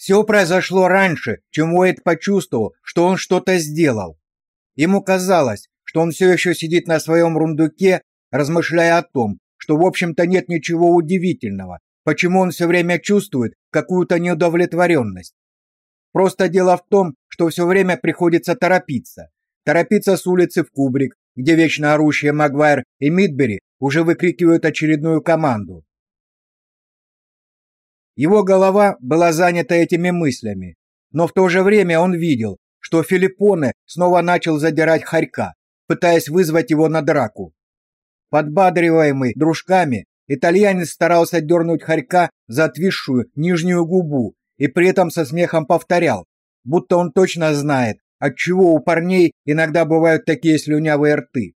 Все произошло раньше, чем Уэйд почувствовал, что он что-то сделал. Ему казалось, что он все еще сидит на своем рундуке, размышляя о том, что в общем-то нет ничего удивительного, почему он все время чувствует какую-то неудовлетворенность. Просто дело в том, что все время приходится торопиться. Торопиться с улицы в Кубрик, где вечно орущие Магуайр и Мидбери уже выкрикивают очередную команду. Его голова была занята этими мыслями, но в то же время он видел, что Филиппоне снова начал задирать Харька, пытаясь вызвать его на драку. Подбадриваемый дружками, итальянец старался дернуть Харька за отвисшую нижнюю губу и при этом со смехом повторял, будто он точно знает, отчего у парней иногда бывают такие слюнявые рты.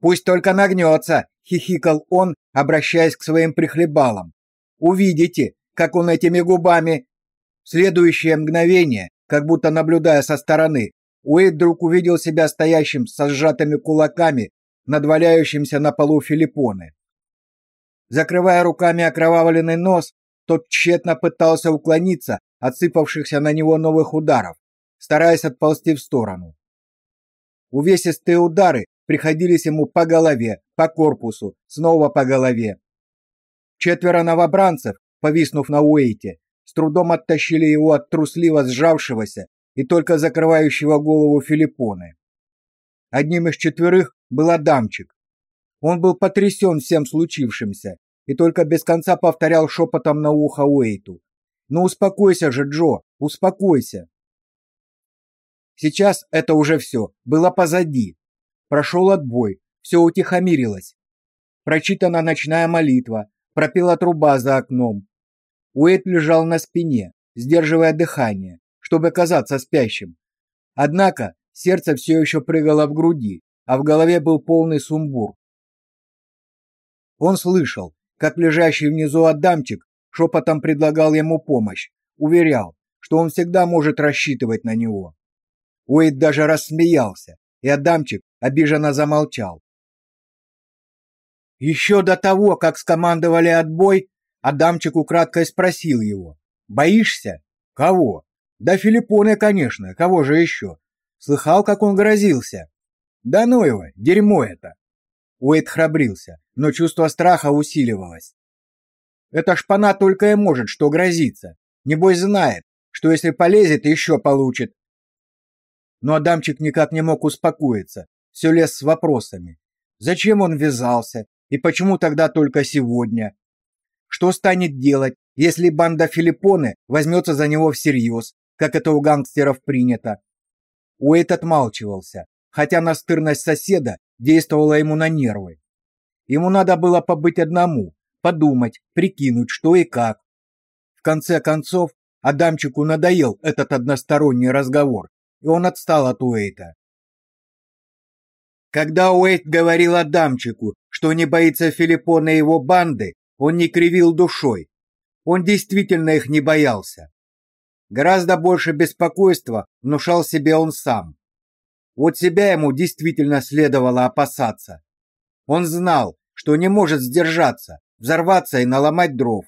«Пусть только нагнется!» — хихикал он, обращаясь к своим прихлебалам. «Увидите, как он этими губами...» В следующее мгновение, как будто наблюдая со стороны, Уэйд вдруг увидел себя стоящим со сжатыми кулаками над валяющимся на полу Филиппоны. Закрывая руками окровавленный нос, тот тщетно пытался уклониться от сыпавшихся на него новых ударов, стараясь отползти в сторону. Увесистые удары приходились ему по голове, по корпусу, снова по голове. Четверо новобранцев, повиснув на Уэйте, с трудом оттащили его от трусливо сжавшегося и только закрывающего голову Филиппоны. Одним из четверых был Адамчик. Он был потрясен всем случившимся и только без конца повторял шепотом на ухо Уэйту. «Ну успокойся же, Джо, успокойся!» Сейчас это уже все было позади. Прошел отбой, все утихомирилось. Прочитана ночная молитва, пропела труба за окном. Уэйт лежал на спине, сдерживая дыхание, чтобы казаться спящим. Однако сердце все еще прыгало в груди, а в голове был полный сумбур. Он слышал, как лежащий внизу Адамчик шепотом предлагал ему помощь, уверял, что он всегда может рассчитывать на него. Уэйд даже рассмеялся, и Адамчик обиженно замолчал. Еще до того, как скомандовали отбой, Адамчик украдкой спросил его: "Боишься? Кого?" "Да Филиппоне, конечно. Кого же еще? Слыхал, как он грозился?" "Да ну его, дерьмо это". Уэйд храбрился, но чувство страха усиливалось. Эта шпана только и может что грозиться. Небось знает, что если полезет, еще получит. Но Адамчик никак не мог успокоиться, все лез с вопросами. Зачем он ввязался и почему тогда только сегодня? Что станет делать, если банда Филиппоны возьмется за него всерьез, как это у гангстеров принято? Уэйт отмалчивался, хотя настырность соседа действовала ему на нервы. Ему надо было побыть одному, подумать, прикинуть, что и как. В конце концов, Адамчику надоел этот односторонний разговор, и он отстал от Уэйта. Когда Уэйт говорил Адамчику, что не боится Филиппона и его банды, он не кривил душой. Он действительно их не боялся. Гораздо больше беспокойства внушал себе он сам. Вот себя ему действительно следовало опасаться. Он знал, что не может сдержаться, взорваться и наломать дров.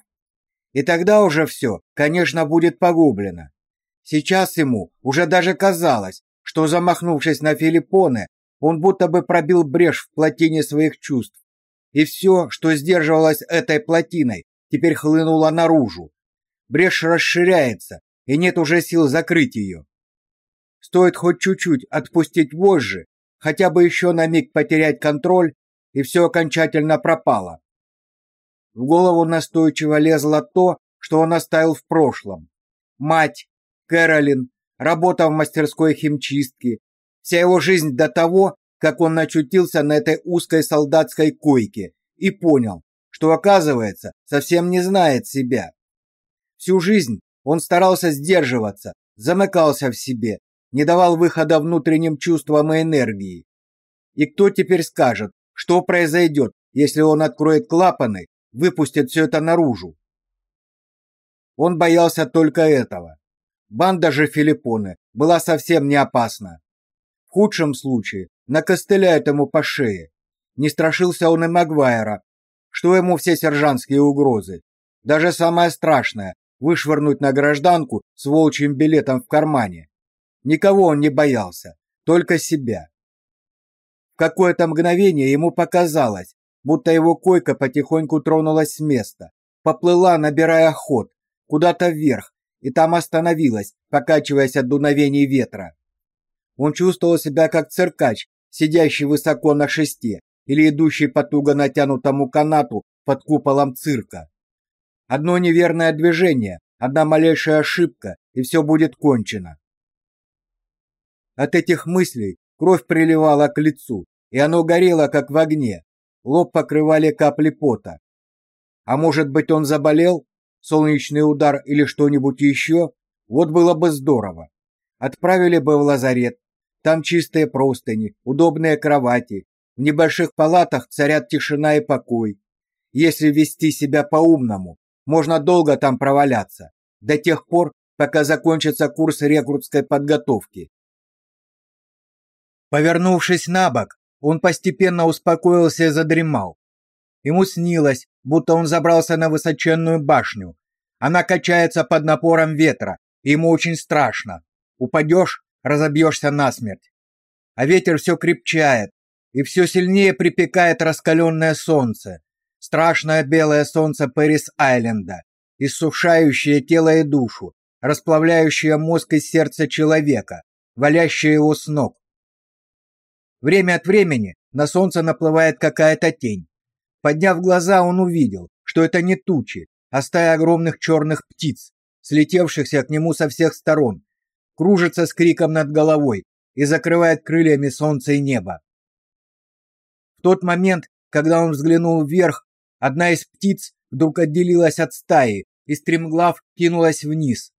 И тогда уже все, конечно, будет погублено. Сейчас ему уже даже казалось, что замахнувшись на Филиппоне, он будто бы пробил брешь в плотине своих чувств. И все, что сдерживалось этой плотиной, теперь хлынуло наружу. Брешь расширяется, и нет уже сил закрыть ее. Стоит хоть чуть-чуть отпустить вожжи, хотя бы еще на миг потерять контроль, и все окончательно пропало. В голову настойчиво лезло то, что он оставил в прошлом. Мать, Кэролин, работа в мастерской химчистки, вся его жизнь до того, как он очутился на этой узкой солдатской койке и понял, что, оказывается, совсем не знает себя. Всю жизнь он старался сдерживаться, замыкался в себе, не давал выхода внутренним чувствам и энергии. И кто теперь скажет, что произойдет, если он откроет клапаны, выпустит все это наружу? Он боялся только этого. Банда же Филиппоны была совсем не опасна. В худшем случае накостыляют ему по шее. Не страшился он и Магуайра. Что ему все сержантские угрозы? Даже самое страшное вышвырнуть на гражданку с волчьим билетом в кармане. Никого он не боялся, только себя. В какое-то мгновение ему показалось, будто его койка потихоньку тронулась с места, поплыла, набирая ход, куда-то вверх, и там остановилась, покачиваясь от дуновений ветра. Он чувствовал себя как циркач, сидящий высоко на шесте или идущий по туго натянутому канату под куполом цирка. Одно неверное движение, одна малейшая ошибка, и все будет кончено. От этих мыслей кровь приливала к лицу, и оно горело как в огне. Лоб покрывали капли пота. А может быть, он заболел? Солнечный удар или что-нибудь еще? Вот было бы здорово. Отправили бы в лазарет, там чистые простыни, удобные кровати. В небольших палатах царят тишина и покой. Если вести себя по-умному, можно долго там проваляться, до тех пор, пока закончится курс рекрутской подготовки. Повернувшись на бок, он постепенно успокоился и задремал. Ему снилось, будто он забрался на высоченную башню. Она качается под напором ветра, и ему очень страшно. Упадешь разобьешься насмерть. А ветер все крепчает, и все сильнее припекает раскаленное солнце, страшное белое солнце Пэрис-Айленда, иссушающее тело и душу, расплавляющее мозг и сердце человека, валящее его с ног. Время от времени на солнце наплывает какая-то тень. Подняв глаза, он увидел, что это не тучи, а стая огромных черных птиц, слетевшихся к нему со всех сторон кружится с криком над головой и закрывает крыльями солнце и небо. В тот момент, когда он взглянул вверх, одна из птиц вдруг отделилась от стаи и стремглав кинулась вниз.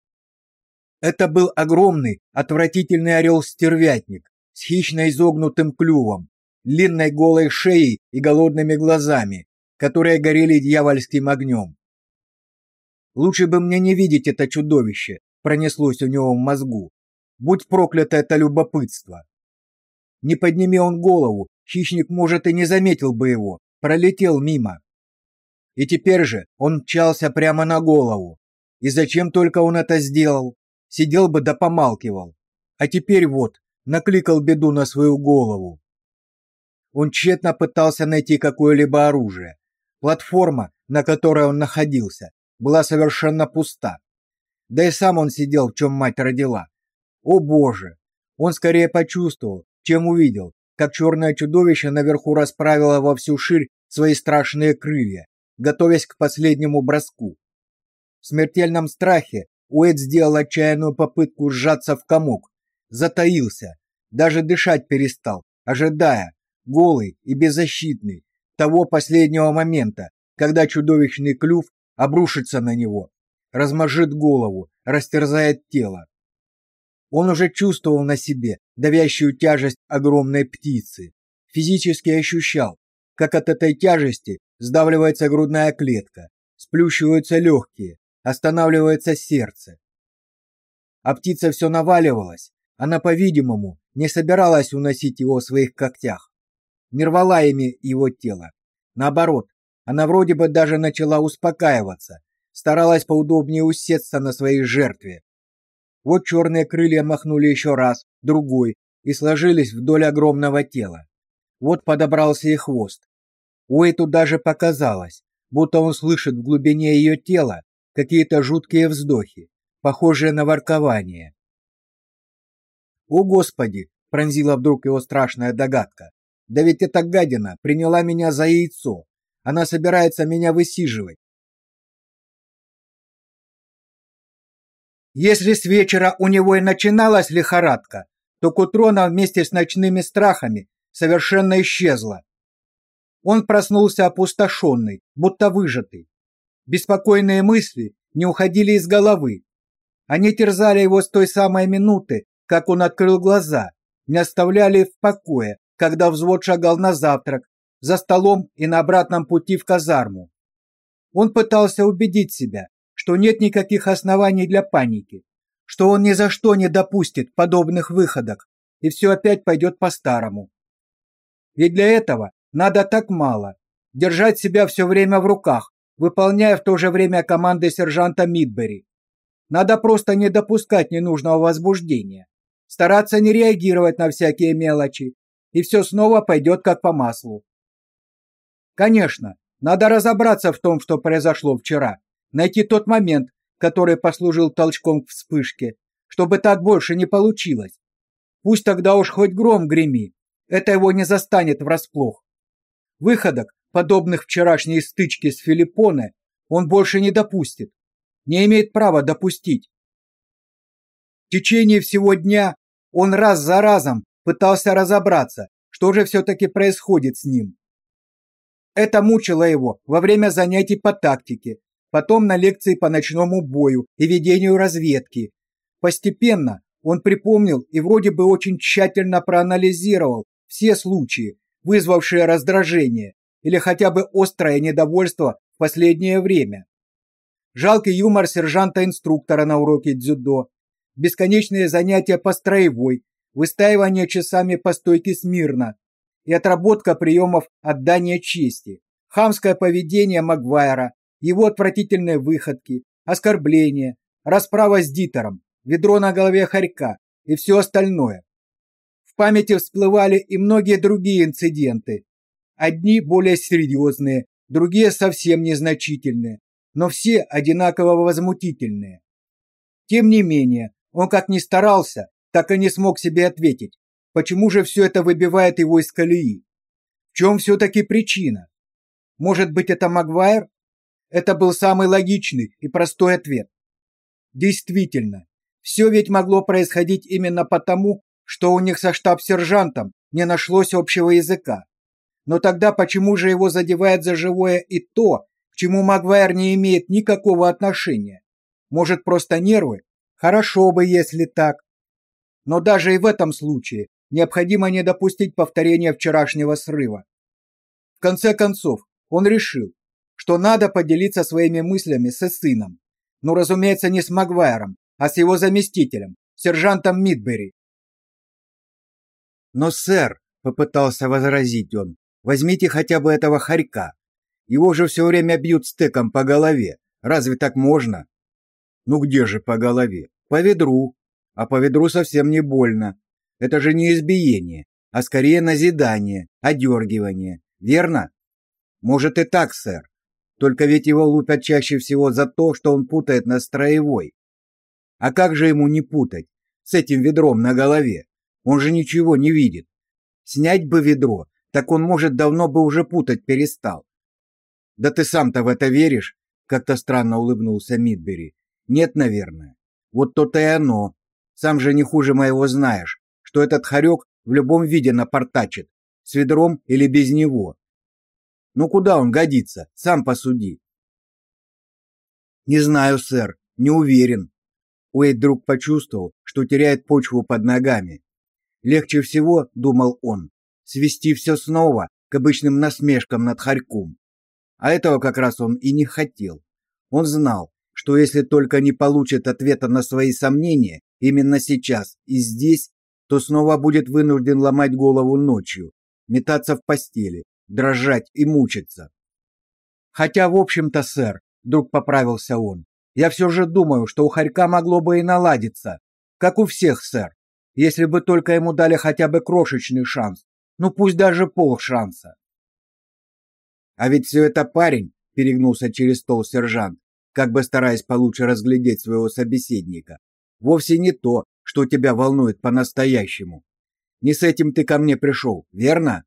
Это был огромный, отвратительный орел-стервятник с хищно изогнутым клювом, длинной голой шеей и голодными глазами, которые горели дьявольским огнем. Лучше бы мне не видеть это чудовище, пронеслось у него в мозгу. Будь проклято это любопытство. Не подними он голову, хищник, может, и не заметил бы его, пролетел мимо. И теперь же он мчался прямо на голову. И зачем только он это сделал? Сидел бы да помалкивал. А теперь вот, накликал беду на свою голову. Он тщетно пытался найти какое-либо оружие. Платформа, на которой он находился, была совершенно пуста. Да и сам он сидел, в чем мать родила. О боже! Он скорее почувствовал, чем увидел, как черное чудовище наверху расправило во всю ширь свои страшные крылья, готовясь к последнему броску. В смертельном страхе Уэд сделал отчаянную попытку сжаться в комок, затаился, даже дышать перестал, ожидая, голый и беззащитный, того последнего момента, когда чудовищный клюв обрушится на него размажет голову, растерзает тело. Он уже чувствовал на себе давящую тяжесть огромной птицы, физически ощущал, как от этой тяжести сдавливается грудная клетка, сплющиваются легкие, останавливается сердце. А птица все наваливалась, она, по-видимому, не собиралась уносить его в своих когтях, не рвала ими его тело. Наоборот, она вроде бы даже начала успокаиваться, старалась поудобнее усесться на своей жертве. Вот черные крылья махнули еще раз, другой, и сложились вдоль огромного тела. Вот подобрался и хвост. Уэйту даже показалось, будто он слышит в глубине ее тела какие-то жуткие вздохи, похожие на воркование. «О, Господи!» — пронзила вдруг его страшная догадка. «Да ведь эта гадина приняла меня за яйцо. Она собирается меня высиживать. Если с вечера у него и начиналась лихорадка, то к утру она вместе с ночными страхами совершенно исчезла. Он проснулся опустошенный, будто выжатый. Беспокойные мысли не уходили из головы. Они терзали его с той самой минуты, как он открыл глаза, не оставляли в покое, когда взвод шагал на завтрак, за столом и на обратном пути в казарму. Он пытался убедить себя, что нет никаких оснований для паники, что он ни за что не допустит подобных выходок, и все опять пойдет по-старому. Ведь для этого надо так мало держать себя все время в руках, выполняя в то же время команды сержанта Мидбери. Надо просто не допускать ненужного возбуждения, стараться не реагировать на всякие мелочи, и все снова пойдет как по маслу. Конечно, надо разобраться в том, что произошло вчера, найти тот момент, который послужил толчком к вспышке, чтобы так больше не получилось. Пусть тогда уж хоть гром греми, это его не застанет врасплох. Выходок, подобных вчерашней стычке с Филиппоне, он больше не допустит. Не имеет права допустить. В течение всего дня он раз за разом пытался разобраться, что же все-таки происходит с ним. Это мучило его во время занятий по тактике, потом на лекции по ночному бою и ведению разведки. Постепенно он припомнил и вроде бы очень тщательно проанализировал все случаи, вызвавшие раздражение или хотя бы острое недовольство в последнее время. Жалкий юмор сержанта-инструктора на уроке дзюдо, бесконечные занятия по строевой, выстаивание часами по стойке смирно и отработка приемов отдания чести, хамское поведение Магуайра, его отвратительные выходки, оскорбления, расправа с Дитером, ведро на голове хорька и все остальное. В памяти всплывали и многие другие инциденты. Одни более серьезные, другие совсем незначительные, но все одинаково возмутительные. Тем не менее, он как ни старался, так и не смог себе ответить, почему же все это выбивает его из колеи. В чем все-таки причина? Может быть, это Магуайр? Это был самый логичный и простой ответ. Действительно, все ведь могло происходить именно потому, что у них со штаб-сержантом не нашлось общего языка. Но тогда почему же его задевает за живое и то, к чему Магуайр не имеет никакого отношения? Может, просто нервы? Хорошо бы, если так. Но даже и в этом случае необходимо не допустить повторения вчерашнего срыва. В конце концов, он решил, что надо поделиться своими мыслями со сыном. Но, разумеется, не с Магуайром, а с его заместителем, сержантом Мидбери. «Но, сэр», — попытался возразить он, — «возьмите хотя бы этого хорька. Его же все время бьют стеком по голове. Разве так можно?» «Ну где же по голове? По ведру. А по ведру совсем не больно. Это же не избиение, а скорее назидание, одергивание. Верно?» «Может и так, сэр. Только ведь его лупят чаще всего за то, что он путает на строевой. А как же ему не путать с этим ведром на голове? Он же ничего не видит. Снять бы ведро, так он, может, давно бы уже путать перестал. Да ты сам-то в это веришь? Как-то странно улыбнулся Мидбери. Нет, наверное. Вот то-то и оно. Сам же не хуже моего знаешь, что этот хорек в любом виде напортачит, с ведром или без него. Ну куда он годится? Сам посуди. Не знаю, сэр, не уверен. Уэйд вдруг почувствовал, что теряет почву под ногами. Легче всего, думал он, свести все снова к обычным насмешкам над Харьком. А этого как раз он и не хотел. Он знал, что если только не получит ответа на свои сомнения именно сейчас и здесь, то снова будет вынужден ломать голову ночью, метаться в постели, дрожать и мучиться. Хотя, в общем-то, сэр, вдруг поправился он, я все же думаю, что у Харька могло бы и наладиться, как у всех, сэр, если бы только ему дали хотя бы крошечный шанс, ну пусть даже полшанса. А ведь все это парень, перегнулся через стол сержант, как бы стараясь получше разглядеть своего собеседника. Вовсе не то, что тебя волнует по-настоящему. Не с этим ты ко мне пришел, верно?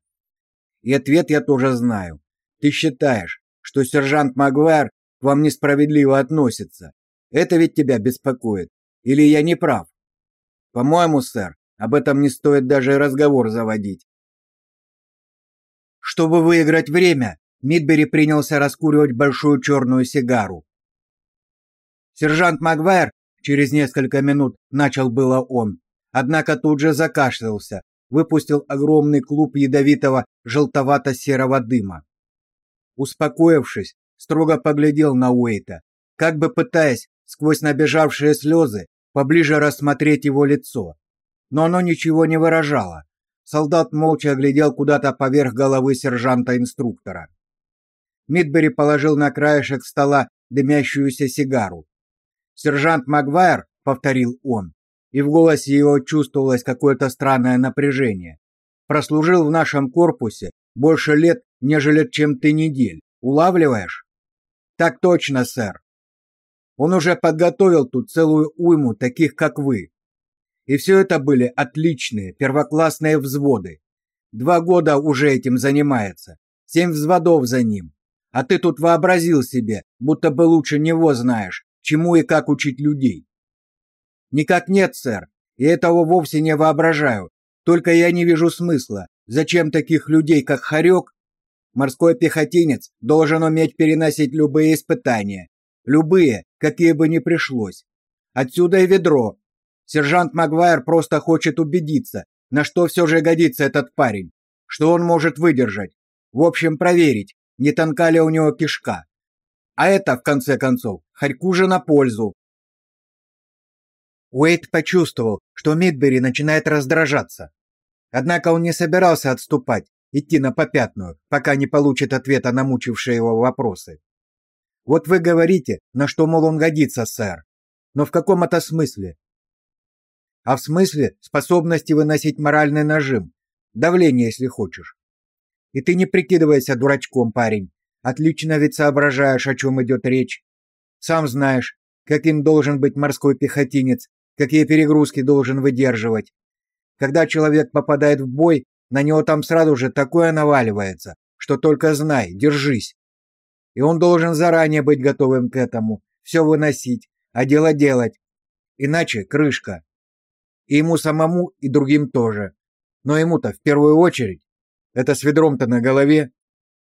И ответ я тоже знаю. Ты считаешь, что сержант Магуайр к вам несправедливо относится. Это ведь тебя беспокоит. Или я не прав? По-моему, сэр, об этом не стоит даже разговор заводить. Чтобы выиграть время, Мидбери принялся раскуривать большую черную сигару. Сержант Магуайр через несколько минут начал было он, однако тут же закашлялся, выпустил огромный клуб ядовитого желтовато-серого дыма. Успокоившись, строго поглядел на Уэйта, как бы пытаясь сквозь набежавшие слезы поближе рассмотреть его лицо. Но оно ничего не выражало. Солдат молча глядел куда-то поверх головы сержанта-инструктора. Мидбери положил на краешек стола дымящуюся сигару. Сержант Магвайр, повторил он, и в голосе его чувствовалось какое-то странное напряжение. Прослужил в нашем корпусе больше лет, нежели чем ты недель. Улавливаешь? Так точно, сэр. Он уже подготовил тут целую уйму таких, как вы. И все это были отличные, первоклассные взводы. Два года уже этим занимается. Семь взводов за ним. А ты тут вообразил себе, будто бы лучше него знаешь, чему и как учить людей. Никак нет, сэр. И этого вовсе не воображаю. Только я не вижу смысла. Зачем таких людей, как Харек? Морской пехотинец должен уметь переносить любые испытания. Любые, какие бы ни пришлось. Отсюда и ведро. Сержант Магуайр просто хочет убедиться, на что все же годится этот парень, что он может выдержать. В общем, проверить, не тонка ли у него кишка. А это, в конце концов, Харьку же на пользу. Уэйт почувствовал, что Мидбери начинает раздражаться. Однако он не собирался отступать, идти на попятную, пока не получит ответа на мучившие его вопросы. Вот вы говорите, на что, мол, он годится, сэр. Но в каком это смысле? А в смысле способности выносить моральный нажим, давление, если хочешь. И ты не прикидывайся дурачком, парень. Отлично ведь соображаешь, о чем идет речь. Сам знаешь, каким должен быть морской пехотинец, какие перегрузки должен выдерживать. Когда человек попадает в бой, на него там сразу же такое наваливается, что только знай, держись. И он должен заранее быть готовым к этому, все выносить, а дело делать. Иначе крышка. И ему самому, и другим тоже. Но ему-то в первую очередь. Это с ведром-то на голове.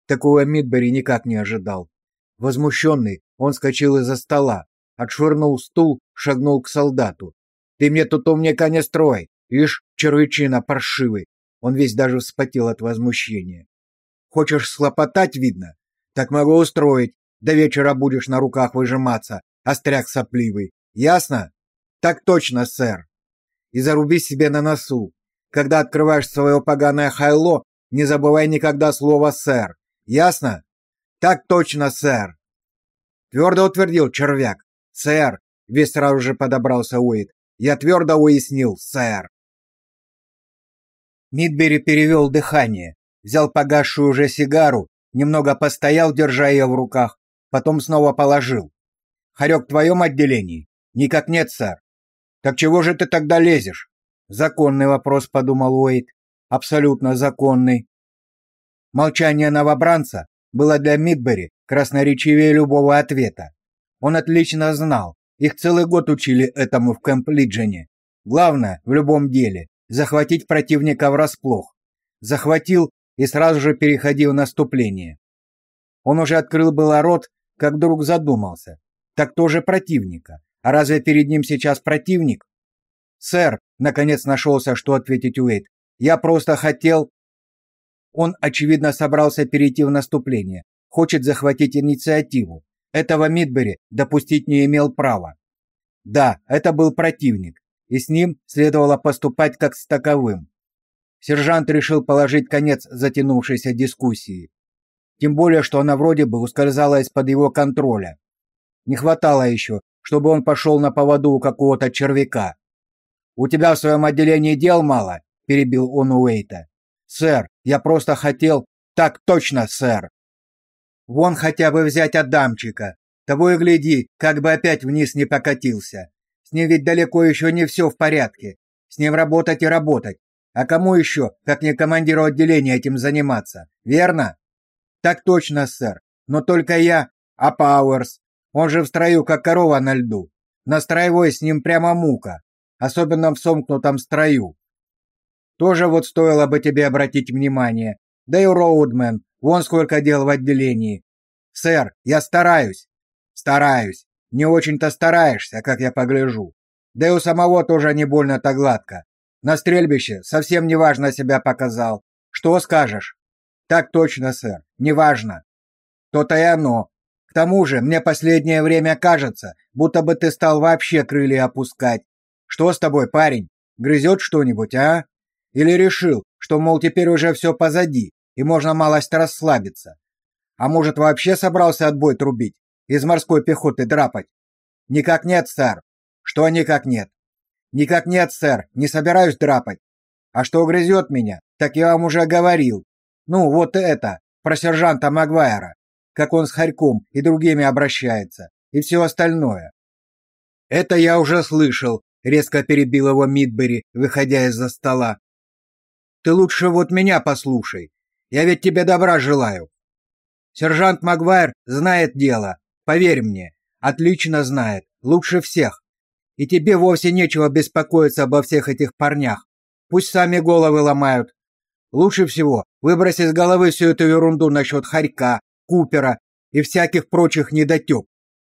Такого Мидбери никак не ожидал. Возмущенный, он скочил из-за стола, отшвырнул стул, шагнул к солдату. «Ты мне тут умника не строй! Ишь, червячина паршивый!» Он весь даже вспотел от возмущения. «Хочешь схлопотать, видно? Так могу устроить. До вечера будешь на руках выжиматься, остряк сопливый. Ясно?» «Так точно, сэр!» «И заруби себе на носу. Когда открываешь свое поганое хайло, не забывай никогда слово «сэр». Ясно?» «Так точно, сэр!» Твердо утвердил червяк. «Сэр!» — весь сразу же подобрался Уэйд. «Я твердо уяснил, сэр!» Мидбери перевел дыхание, взял погасшую уже сигару, немного постоял, держа ее в руках, потом снова положил. «Харек в твоем отделении?» «Никак нет, сэр». «Так чего же ты тогда лезешь?» «Законный вопрос», — подумал Уэйд. «Абсолютно законный». Молчание новобранца было для Мидбери красноречивее любого ответа. Он отлично знал, их целый год учили этому в Кэмп-Лиджене. Главное в любом деле захватить противника врасплох. Захватил и сразу же переходил в наступление. Он уже открыл было рот, как вдруг задумался. Так тоже противника. А разве перед ним сейчас противник? Сэр, наконец нашелся, что ответить Уэйд. Я просто хотел Он очевидно собрался перейти в наступление, хочет захватить инициативу. Этого Мидбери допустить не имел права. Да, это был противник, и с ним следовало поступать как с таковым. Сержант решил положить конец затянувшейся дискуссии. Тем более, что она вроде бы ускользала из-под его контроля. Не хватало еще, чтобы он пошел на поводу у какого-то червяка. «У тебя в своем отделении дел мало?» – перебил он Уэйта. «Сэр, я просто хотел...» «Так точно, сэр!» «Вон хотя бы взять Адамчика. Того и гляди, как бы опять вниз не покатился. С ним ведь далеко еще не все в порядке. С ним работать и работать. А кому еще, как не командиру отделения этим заниматься? Верно? Так точно, сэр. Но только я, а Пауэрс, он же в строю как корова на льду. На строевой с ним прямо мука, особенно в сомкнутом строю. Тоже вот стоило бы тебе обратить внимание. Да и Роудмен, вон сколько дел в отделении. Сэр, я стараюсь. Стараюсь. Не очень-то стараешься, как я погляжу. Да и у самого тоже не больно-то гладко. На стрельбище совсем неважно себя показал. Что скажешь? Так точно, сэр. Неважно. То-то и оно. К тому же, мне последнее время кажется, будто бы ты стал вообще крылья опускать. Что с тобой, парень? Грызет что-нибудь, а? Или решил, что, мол, теперь уже все позади, и можно малость расслабиться? А может, вообще собрался отбой трубить? из морской пехоты драпать. Никак нет, сэр. Что никак нет? Никак нет, сэр. Не собираюсь драпать. А что грызет меня, так я вам уже говорил. Ну, вот это, про сержанта Магуайра, как он с Харьком и другими обращается, и все остальное. Это я уже слышал, резко перебил его Мидбери, выходя из-за стола. Ты лучше вот меня послушай. Я ведь тебе добра желаю. Сержант Магуайр знает дело, поверь мне, отлично знает, лучше всех. И тебе вовсе нечего беспокоиться обо всех этих парнях. Пусть сами головы ломают. Лучше всего выбрось из головы всю эту ерунду насчет Харька, Купера и всяких прочих недотёп.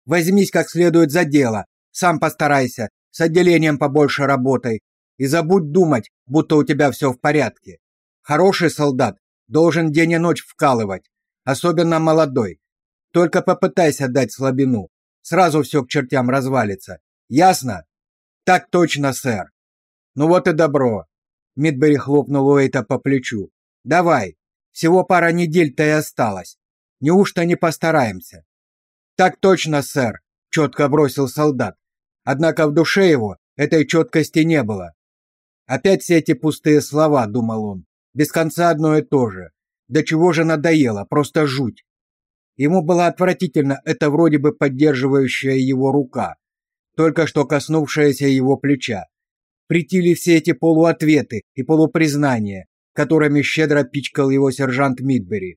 Возьмись как следует за дело, сам постарайся, с отделением побольше работай и забудь думать, будто у тебя все в порядке. Хороший солдат должен день и ночь вкалывать, особенно молодой. Только попытайся дать слабину, сразу все к чертям развалится. Ясно? Так точно, сэр. Ну вот и добро. Мидбери хлопнул Уэйта по плечу. Давай. Всего пара недель-то и осталось. Неужто не постараемся? Так точно, сэр, четко бросил солдат. Однако в душе его этой четкости не было. Опять все эти пустые слова, думал он. Без конца одно и то же. До чего же надоело, просто жуть. Ему была отвратительно эта вроде бы поддерживающая его рука, только что коснувшаяся его плеча. Притили все эти полуответы и полупризнания, которыми щедро пичкал его сержант Мидбери.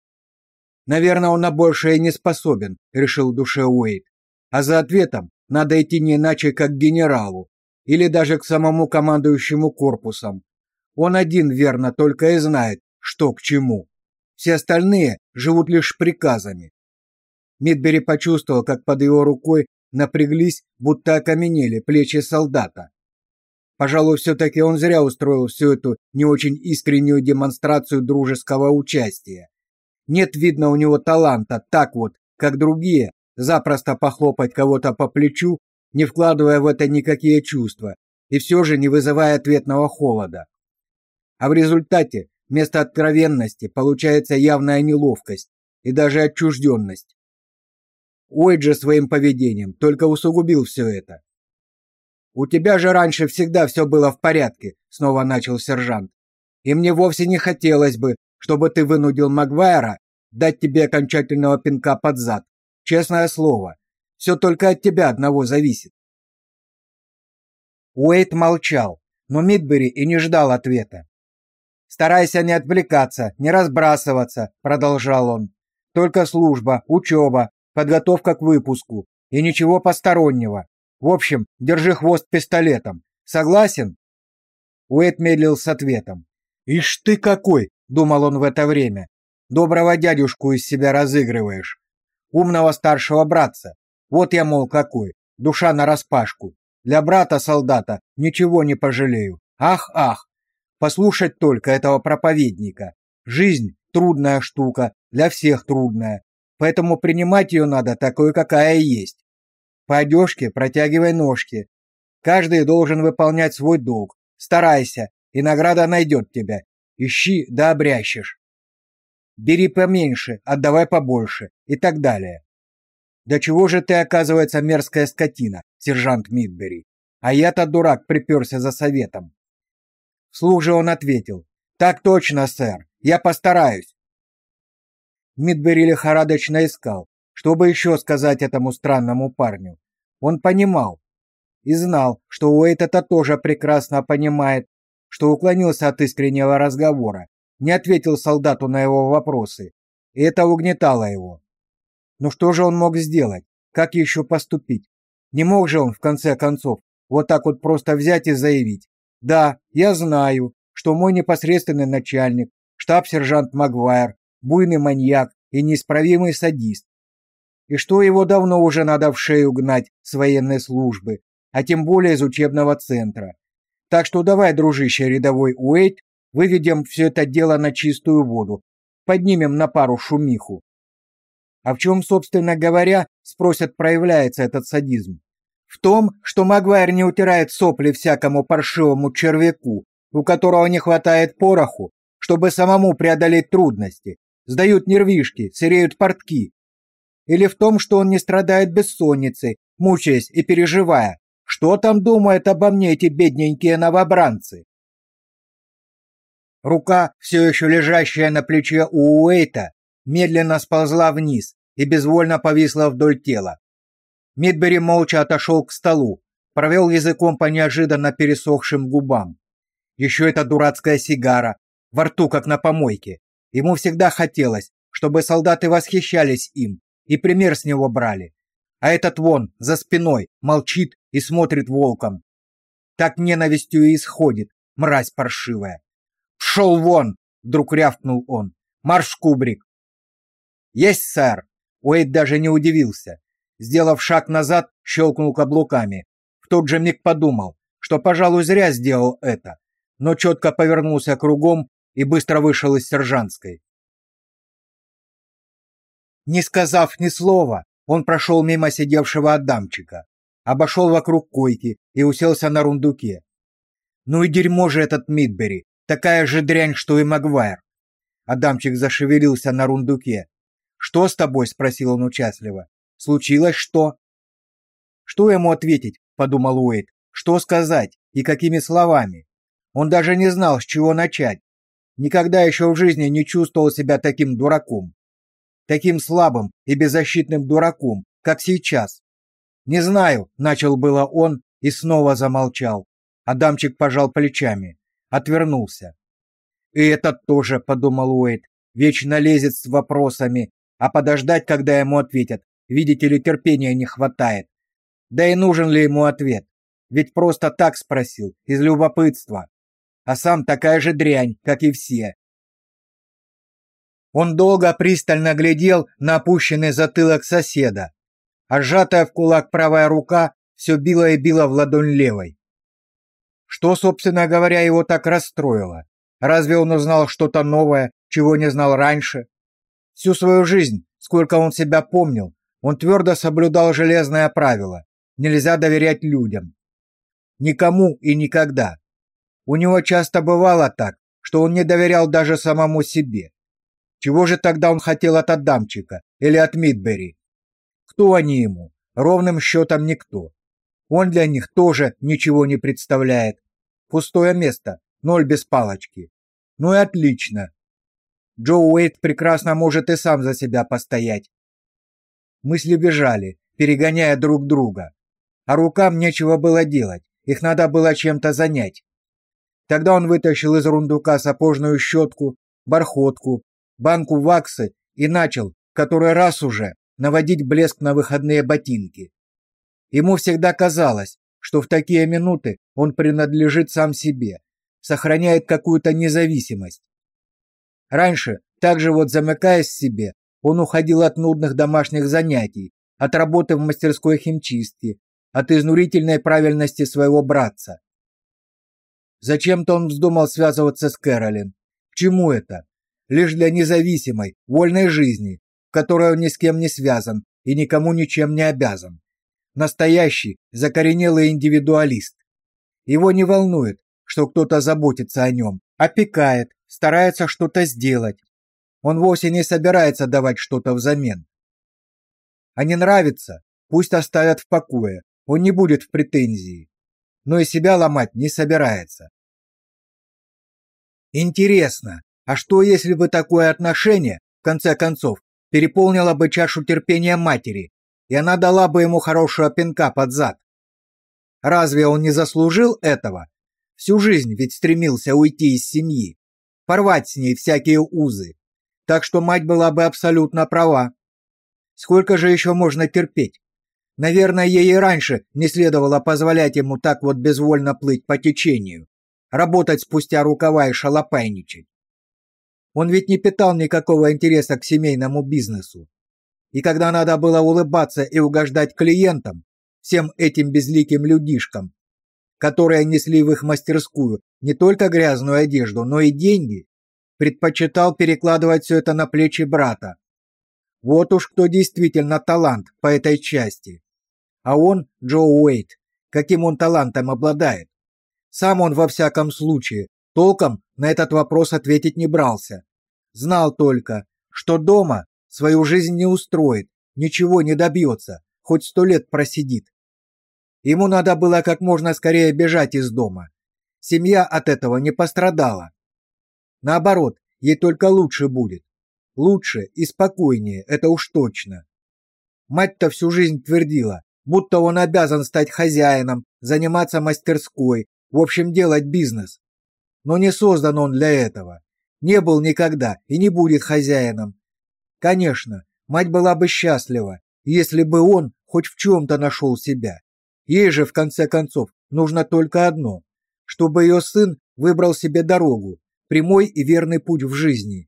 Наверное, он на большее не способен, решил в душе Уэйт. А за ответом надо идти не иначе, как к генералу, или даже к самому командующему корпусом. Он один верно только и знает, что к чему. Все остальные живут лишь приказами. Мидбери почувствовал, как под его рукой напряглись, будто окаменели плечи солдата. Пожалуй, все-таки он зря устроил всю эту не очень искреннюю демонстрацию дружеского участия. Нет, видно, у него таланта так вот, как другие, запросто похлопать кого-то по плечу, не вкладывая в это никакие чувства, и все же не вызывая ответного холода. А в результате вместо откровенности получается явная неловкость и даже отчужденность. Же своим поведением только усугубил все это. «У тебя же раньше всегда все было в порядке», — снова начал сержант. «И мне вовсе не хотелось бы, чтобы ты вынудил Магуайра дать тебе окончательного пинка под зад. Честное слово, все только от тебя одного зависит». Уэйд молчал, но Мидбери и не ждал ответа. «Старайся не отвлекаться, не разбрасываться», — продолжал он. «Только служба, учеба, подготовка к выпуску и ничего постороннего. В общем, держи хвост пистолетом. Согласен?» Уэйд медлил с ответом. «Ишь ты какой!» — думал он в это время. «Доброго дядюшку из себя разыгрываешь. Умного старшего братца. Вот я, мол, какой. Душа нараспашку. Для брата-солдата ничего не пожалею. Ах, ах! Послушать только этого проповедника. Жизнь — трудная штука, для всех трудная. Поэтому принимать ее надо такой, какая есть. По одежке протягивай ножки. Каждый должен выполнять свой долг. Старайся, и награда найдет тебя. Ищи да обрящешь. Бери поменьше, отдавай побольше и так далее. Да чего же ты, оказывается, мерзкая скотина, сержант Мидбери? А я-то дурак приперся за советом. Вслух же он ответил. Так точно, сэр. Я постараюсь. Мидбери лихорадочно искал, чтобы еще сказать этому странному парню. Он понимал и знал, что Уэйт это тоже прекрасно понимает, что уклонился от искреннего разговора, не ответил солдату на его вопросы, и это угнетало его. Но что же он мог сделать? Как еще поступить? Не мог же он, в конце концов, вот так вот просто взять и заявить. Да, я знаю, что мой непосредственный начальник, штаб-сержант Магуайр, буйный маньяк и неисправимый садист. И что его давно уже надо в шею гнать с военной службы, а тем более из учебного центра. Так что давай, дружище рядовой Уэйт, выведем все это дело на чистую воду, поднимем на пару шумиху. А в чем, собственно говоря, спросят, проявляется этот садизм? В том, что Магуайр не утирает сопли всякому паршивому червяку, у которого не хватает пороху, чтобы самому преодолеть трудности, сдают нервишки, сыреют портки. Или в том, что он не страдает бессонницей, мучаясь и переживая, что там думают обо мне эти бедненькие новобранцы. Рука, все еще лежащая на плече у Уэйта, медленно сползла вниз и безвольно повисла вдоль тела. Мидбери молча отошел к столу, провел языком по неожиданно пересохшим губам. Еще эта дурацкая сигара, во рту, как на помойке. Ему всегда хотелось, чтобы солдаты восхищались им и пример с него брали. А этот вон, за спиной, молчит и смотрит волком. Так ненавистью и исходит, мразь паршивая. «Пшел вон!» — вдруг рявкнул он. «Марш, кубрик!» «Есть, сэр!» Уэйд даже не удивился. Сделав шаг назад, щелкнул каблуками. В тот же миг подумал, что, пожалуй, зря сделал это, но четко повернулся кругом и быстро вышел из сержантской. Не сказав ни слова, он прошел мимо сидевшего Адамчика, обошел вокруг койки и уселся на рундуке. Ну и дерьмо же этот Мидбери, такая же дрянь, что и Магуайр. Адамчик зашевелился на рундуке. «Что с тобой?» — спросил он участливо. «Случилось что?» «Что ему ответить?» — подумал Уэйд. «Что сказать? И какими словами?» Он даже не знал, с чего начать. Никогда еще в жизни не чувствовал себя таким дураком. Таким слабым и беззащитным дураком, как сейчас. «Не знаю», — начал было он и снова замолчал. Адамчик пожал плечами, отвернулся. «И этот тоже», — подумал Уэйд, — «вечно лезет с вопросами, а подождать, когда ему ответят, видите ли, терпения не хватает. Да и нужен ли ему ответ? Ведь просто так спросил, из любопытства. А сам такая же дрянь, как и все. Он долго пристально глядел на опущенный затылок соседа, а сжатая в кулак правая рука все била и била в ладонь левой. Что, собственно говоря, его так расстроило? Разве он узнал что-то новое, чего не знал раньше? Всю свою жизнь, сколько он себя помнил, он твердо соблюдал железное правило – нельзя доверять людям. Никому и никогда. У него часто бывало так, что он не доверял даже самому себе. Чего же тогда он хотел от Адамчика или от Мидбери? Кто они ему? Ровным счетом никто. Он для них тоже ничего не представляет. Пустое место, ноль без палочки. Ну и отлично. Джо Уэйт прекрасно может и сам за себя постоять. Мысли бежали, перегоняя друг друга. А рукам нечего было делать, их надо было чем-то занять. Тогда он вытащил из рундука сапожную щетку, бархотку, банку ваксы и начал, который раз уже, наводить блеск на выходные ботинки. Ему всегда казалось, что в такие минуты он принадлежит сам себе, сохраняет какую-то независимость. Раньше, также вот замыкаясь в себе, он уходил от нудных домашних занятий, от работы в мастерской химчистки, от изнурительной правильности своего братца. Зачем-то он вздумал связываться с Кэролин. К чему это? Лишь для независимой, вольной жизни, в которой он ни с кем не связан и никому ничем не обязан. Настоящий, закоренелый индивидуалист. Его не волнует, что кто-то заботится о нем, опекает, старается что-то сделать. Он вовсе не собирается давать что-то взамен. А не нравится, пусть оставят в покое, он не будет в претензии. Но и себя ломать не собирается. Интересно, а что если бы такое отношение, в конце концов, переполнило бы чашу терпения матери, и она дала бы ему хорошего пинка под зад? Разве он не заслужил этого? Всю жизнь ведь стремился уйти из семьи порвать с ней всякие узы. Так что мать была бы абсолютно права. Сколько же еще можно терпеть? Наверное, ей и раньше не следовало позволять ему так вот безвольно плыть по течению, работать спустя рукава и шалопайничать. Он ведь не питал никакого интереса к семейному бизнесу. И когда надо было улыбаться и угождать клиентам, всем этим безликим людишкам, которые несли в их мастерскую не только грязную одежду, но и деньги, предпочитал перекладывать все это на плечи брата. Вот уж кто действительно талант по этой части. А он, Джо Уэйт, каким он талантом обладает? Сам он во всяком случае толком на этот вопрос ответить не брался. Знал только, что дома свою жизнь не устроит, ничего не добьется, хоть сто лет просидит. Ему надо было как можно скорее бежать из дома. Семья от этого не пострадала. Наоборот, ей только лучше будет. Лучше и спокойнее, это уж точно. Мать-то всю жизнь твердила, будто он обязан стать хозяином, заниматься мастерской, в общем, делать бизнес. Но не создан он для этого. Не был никогда и не будет хозяином. Конечно, мать была бы счастлива, если бы он хоть в чем-то нашел себя. Ей же, в конце концов, нужно только одно, чтобы ее сын выбрал себе дорогу, прямой и верный путь в жизни.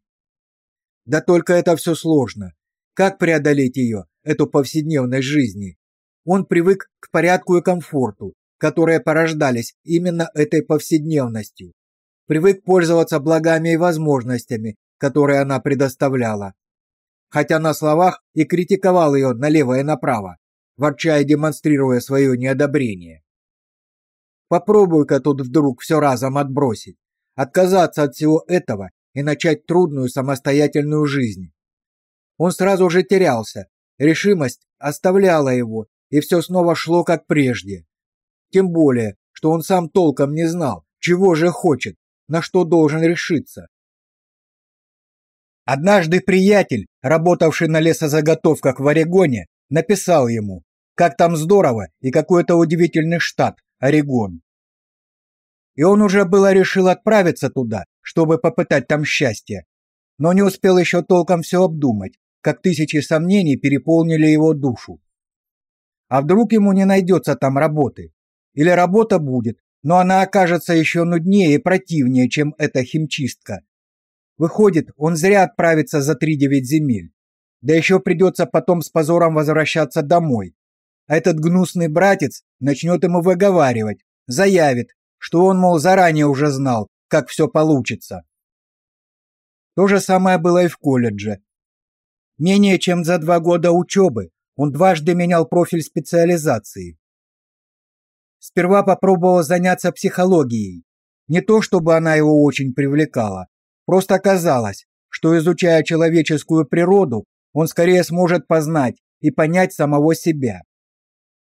Да только это все сложно. Как преодолеть ее, эту повседневность жизни? Он привык к порядку и комфорту, которые порождались именно этой повседневностью. Привык пользоваться благами и возможностями, которые она предоставляла. Хотя на словах и критиковал ее налево и направо, ворча и демонстрируя свое неодобрение. Попробуй-ка тут вдруг все разом отбросить, отказаться от всего этого и начать трудную самостоятельную жизнь. Он сразу же терялся, решимость оставляла его, и все снова шло как прежде. Тем более, что он сам толком не знал, чего же хочет, на что должен решиться. Однажды приятель, работавший на лесозаготовках в Орегоне, написал ему, как там здорово и какой-то удивительный штат Орегон. И он уже было решил отправиться туда, чтобы попытать там счастье, но не успел еще толком все обдумать, как тысячи сомнений переполнили его душу. А вдруг ему не найдется там работы? Или работа будет, но она окажется еще нуднее и противнее, чем эта химчистка. Выходит, он зря отправится за три девять земель. Да еще придется потом с позором возвращаться домой. А этот гнусный братец начнет ему выговаривать, заявит, что он, мол, заранее уже знал, как все получится. То же самое было и в колледже. Менее чем за два года учебы он дважды менял профиль специализации. Сперва попробовал заняться психологией. Не то чтобы она его очень привлекала, просто казалось, что изучая человеческую природу, он скорее сможет познать и понять самого себя.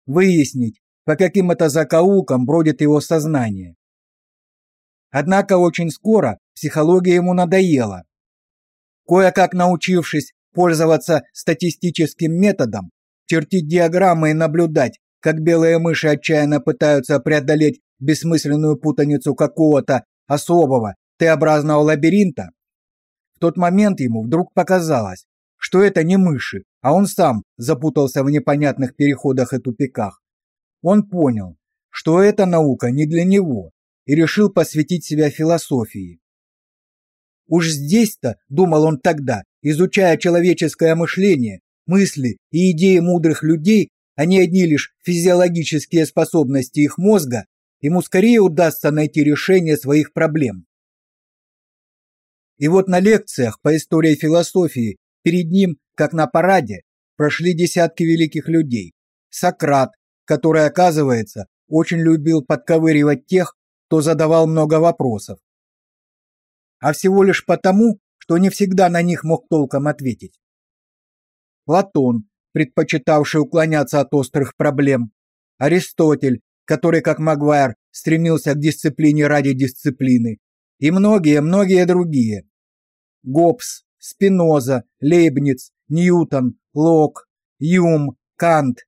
Выяснить, по каким это закоулкам бродит его сознание. Однако очень скоро психология ему надоела. Кое-как научившись пользоваться статистическим методом, чертить диаграммы и наблюдать, как белые мыши отчаянно пытаются преодолеть бессмысленную путаницу какого-то особого Т-образного лабиринта, в тот момент ему вдруг показалось, что это не мыши, а он сам запутался в непонятных переходах и тупиках. Он понял, что эта наука не для него, и решил посвятить себя философии. Уж здесь-то, думал он тогда, изучая человеческое мышление, мысли и идеи мудрых людей, а не одни лишь физиологические способности их мозга, ему скорее удастся найти решение своих проблем. И вот на лекциях по истории философии перед ним, как на параде, прошли десятки великих людей. Сократ, который, оказывается, очень любил подковыривать тех, кто задавал много вопросов. А всего лишь потому, что не всегда на них мог толком ответить. Платон, предпочитавший уклоняться от острых проблем, Аристотель, который, как Магуайр, стремился к дисциплине ради дисциплины, и многие-многие другие. Гоббс, Спиноза, Лейбниц, Ньютон, Лок, Юм, Кант.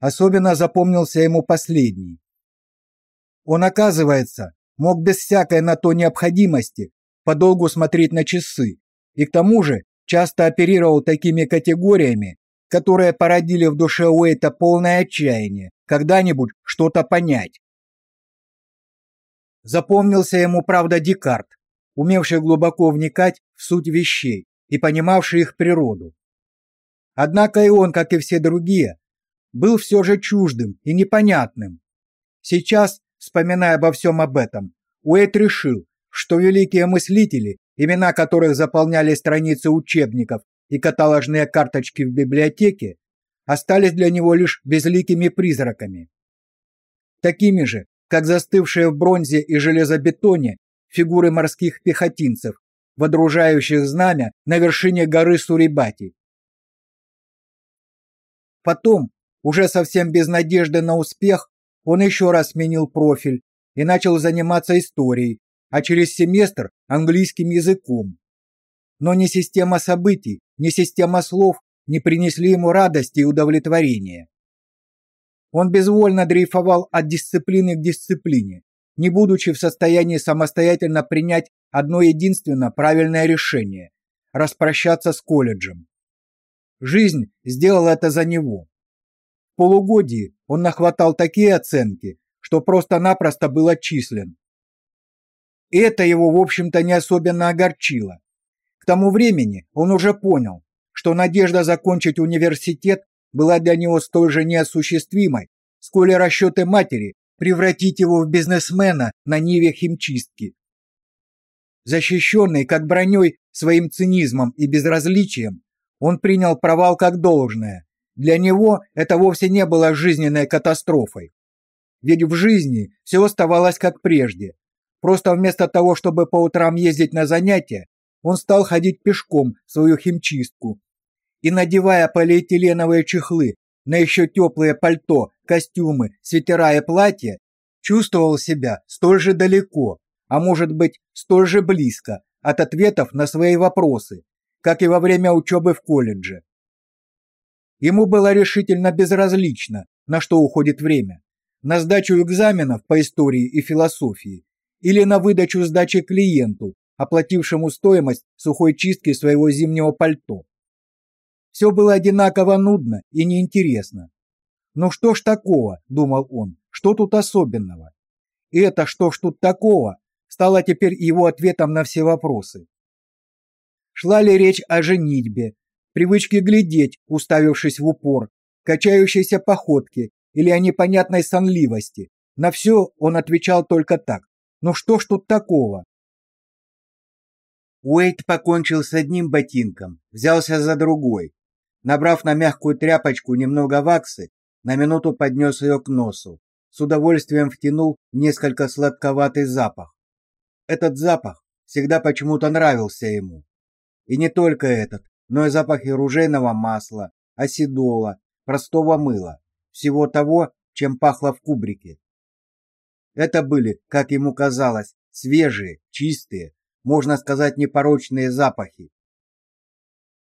Особенно запомнился ему последний. Он, оказывается, мог без всякой на то необходимости подолгу смотреть на часы, и к тому же часто оперировал такими категориями, которые породили в душе Уэйта полное отчаяние когда-нибудь что-то понять. Запомнился ему, правда, Декарт, умевший глубоко вникать в суть вещей и понимавший их природу. Однако и он, как и все другие, был все же чуждым и непонятным. Сейчас, вспоминая обо всем об этом, Уэйт решил, что великие мыслители, имена которых заполняли страницы учебников и каталожные карточки в библиотеке остались для него лишь безликими призраками. Такими же, как застывшие в бронзе и железобетоне фигуры морских пехотинцев, водружающих знамя на вершине горы Сурибати. Потом, Уже совсем без надежды на успех, он еще раз сменил профиль и начал заниматься историей, а через семестр английским языком. Но ни система событий, ни система слов не принесли ему радости и удовлетворения. Он безвольно дрейфовал от дисциплины к дисциплине, не будучи в состоянии самостоятельно принять одно единственно правильное решение – распрощаться с колледжем. Жизнь сделала это за него. Полугодии он нахватал такие оценки, что просто-напросто был отчислен. Это его, в общем-то, не особенно огорчило. К тому времени он уже понял, что надежда закончить университет была для него столь же неосуществимой, сколь и расчеты матери превратить его в бизнесмена на ниве химчистки. Защищенный как броней своим цинизмом и безразличием, он принял провал как должное. Для него это вовсе не было жизненной катастрофой. Ведь в жизни все оставалось как прежде. Просто вместо того, чтобы по утрам ездить на занятия, он стал ходить пешком в свою химчистку и, надевая полиэтиленовые чехлы на еще теплое пальто, костюмы, свитера и платья, чувствовал себя столь же далеко, а может быть, столь же близко от ответов на свои вопросы, как и во время учебы в колледже. Ему было решительно безразлично, на что уходит время: на сдачу экзаменов по истории и философии или на выдачу сдачи клиенту, оплатившему стоимость сухой чистки своего зимнего пальто. Все было одинаково нудно и неинтересно. «Ну что ж такого?» – думал он. «Что тут особенного?» И это «что ж тут такого?» стало теперь его ответом на все вопросы. Шла ли речь о женитьбе, привычке глядеть, уставившись в упор, качающейся походке или о непонятной сонливости? На все он отвечал только так. «Ну что ж тут такого?» Уэйт покончил с одним ботинком, взялся за другой, Набрав на мягкую тряпочку немного ваксы, на минуту поднес ее к носу. С удовольствием втянул несколько сладковатый запах. Этот запах всегда почему-то нравился ему. И не только этот, но и запахи ружейного масла, оседола, простого мыла, всего того, чем пахло в кубрике. Это были, как ему казалось, свежие, чистые, можно сказать, непорочные запахи.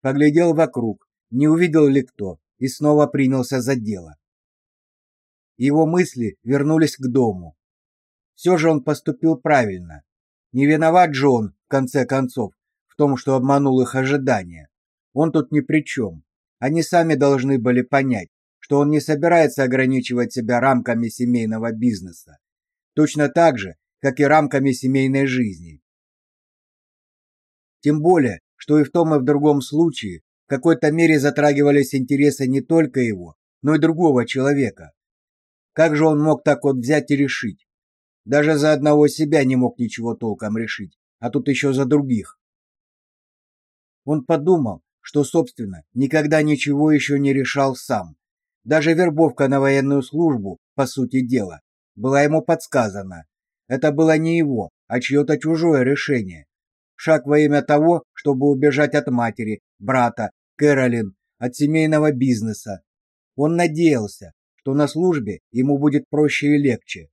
Поглядел вокруг, не увидел ли кто, и снова принялся за дело. Его мысли вернулись к дому. Все же он поступил правильно. Не виноват Джон, в конце концов, в том, что обманул их ожидания. Он тут ни при чем. Они сами должны были понять, что он не собирается ограничивать себя рамками семейного бизнеса, точно так же, как и рамками семейной жизни. Тем более, что и в том и в другом случае в какой-то мере затрагивались интересы не только его, но и другого человека. Как же он мог так вот взять и решить? Даже за одного себя не мог ничего толком решить, а тут еще за других. Он подумал, что, собственно, никогда ничего еще не решал сам. Даже вербовка на военную службу, по сути дела, была ему подсказана. Это было не его, а чье-то чужое решение. Шаг во имя того, чтобы убежать от матери, брата, Кэролин, от семейного бизнеса. Он надеялся, что на службе ему будет проще и легче.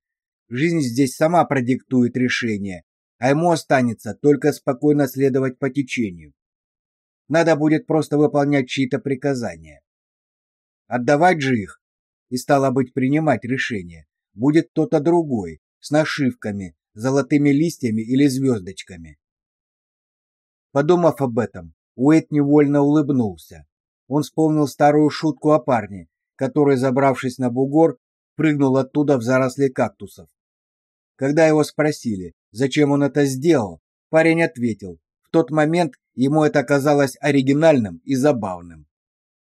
Жизнь здесь сама продиктует решение, а ему останется только спокойно следовать по течению. Надо будет просто выполнять чьи-то приказания. Отдавать же их и стало быть принимать решение будет кто-то другой, с нашивками, золотыми листьями или звездочками. Подумав об этом, Уэйт невольно улыбнулся. Он вспомнил старую шутку о парне, который, забравшись на бугор, прыгнул оттуда в заросли кактусов. Когда его спросили, зачем он это сделал, парень ответил: в тот момент ему это казалось оригинальным и забавным.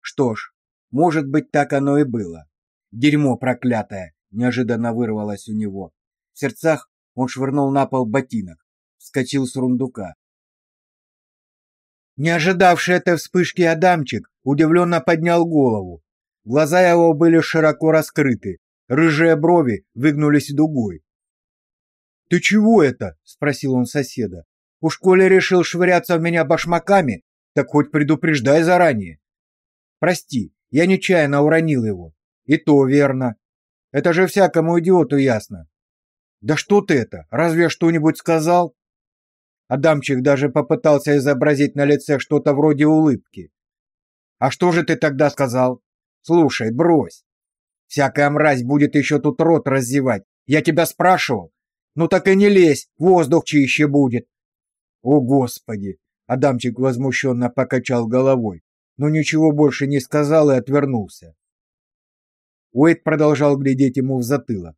Что ж, может быть, так оно и было. Дерьмо проклятое, неожиданно вырвалось у него. В сердцах он швырнул на пол ботинок, вскочил с рундука. Не ожидавший этой вспышки Адамчик удивленно поднял голову. Глаза его были широко раскрыты, рыжие брови выгнулись дугой. "Ты чего это?" спросил он соседа. "У школе решил швыряться в меня башмаками, так хоть предупреждай заранее". "Прости, я нечаянно уронил его. И то верно. Это же всякому идиоту ясно. Да что ты это? Разве я что-нибудь сказал? Адамчик даже попытался изобразить на лице что-то вроде улыбки. А что же ты тогда сказал? Слушай, брось. Всякая мразь будет еще тут рот раззевать. Я тебя спрашивал. Ну так и не лезь, воздух чище будет. О, господи, Адамчик возмущенно покачал головой, но ничего больше не сказал и отвернулся. Уэйд продолжал глядеть ему в затылок.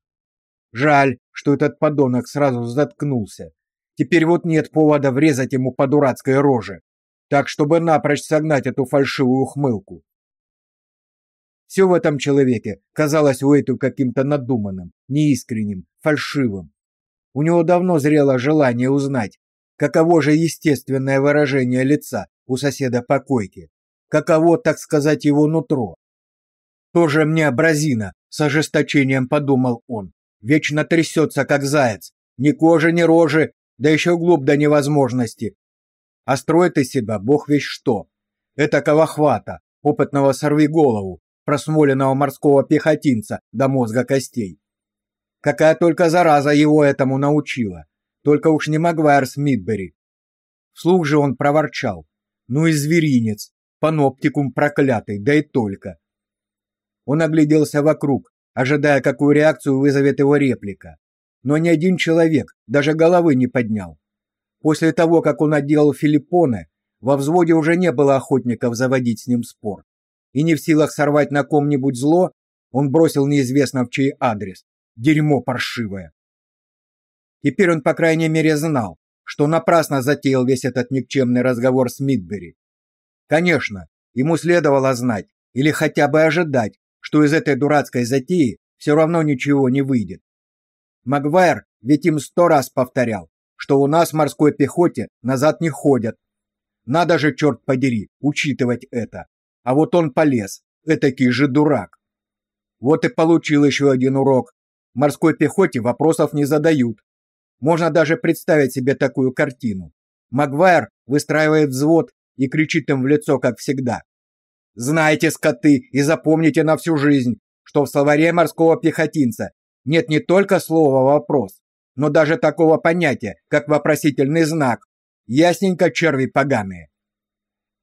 Жаль, что этот подонок сразу заткнулся. Теперь вот нет повода врезать ему по дурацкой роже, так чтобы напрочь согнать эту фальшивую ухмылку. Все в этом человеке казалось Уэйту каким-то надуманным, неискренним, фальшивым. У него давно зрело желание узнать, каково же естественное выражение лица у соседа по койке, каково, так сказать, его нутро. Тоже мне абразина, с ожесточением подумал он. Вечно трясется, как заяц. Ни кожи, ни рожи, да еще глуп до невозможности. А строит из себя бог весь что. Это ковахвата, опытного сорвиголову, просмоленного морского пехотинца до мозга костей. Какая только зараза его этому научила. Только уж не Магуайр Смитбери. Вслух же он проворчал. Ну и зверинец, паноптикум проклятый, да и только. Он огляделся вокруг, ожидая, какую реакцию вызовет его реплика. Но ни один человек даже головы не поднял. После того, как он отделал Филиппоне, во взводе уже не было охотников заводить с ним спор. И не в силах сорвать на ком-нибудь зло, он бросил неизвестно в чей адрес. Дерьмо паршивое. Теперь он, по крайней мере, знал, что напрасно затеял весь этот никчемный разговор с Мидбери. Конечно, ему следовало знать или хотя бы ожидать, что из этой дурацкой затеи все равно ничего не выйдет. Магвайр ведь им сто раз повторял, что у нас в морской пехоте назад не ходят. Надо же, черт подери, учитывать это. А вот он полез, этакий же дурак. Вот и получил еще один урок. В морской пехоте вопросов не задают. Можно даже представить себе такую картину. Магвайр выстраивает взвод и кричит им в лицо, как всегда. Знайте, скоты, и запомните на всю жизнь, что в словаре морского пехотинца нет не только слова «вопрос», но даже такого понятия, как вопросительный знак. Ясненько, черви поганые.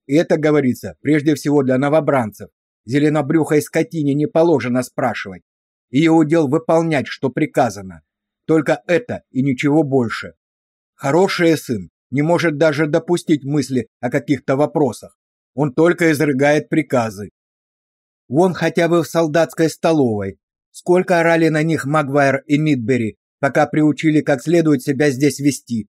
И это говорится прежде всего для новобранцев. Зеленобрюхой скотине не положено спрашивать. Ее удел выполнять, что приказано. Только это и ничего больше. Хороший сын не может даже допустить мысли о каких-то вопросах. Он только изрыгает приказы. Вон хотя бы в солдатской столовой. Сколько орали на них Магвайр и Мидбери, пока приучили как следует себя здесь вести.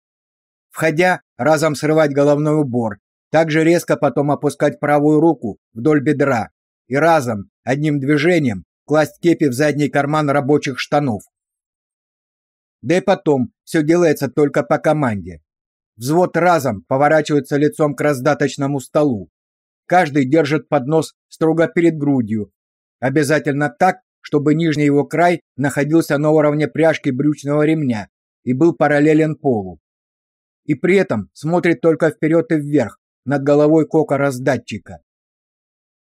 Входя, разом срывать головной убор, также резко потом опускать правую руку вдоль бедра и разом, одним движением, класть кепи в задний карман рабочих штанов. Да и потом, все делается только по команде. Взвод разом поворачивается лицом к раздаточному столу. Каждый держит поднос строго перед грудью. Обязательно так, чтобы нижний его край находился на уровне пряжки брючного ремня и был параллелен полу. И при этом смотрит только вперед и вверх, над головой кока-раздатчика.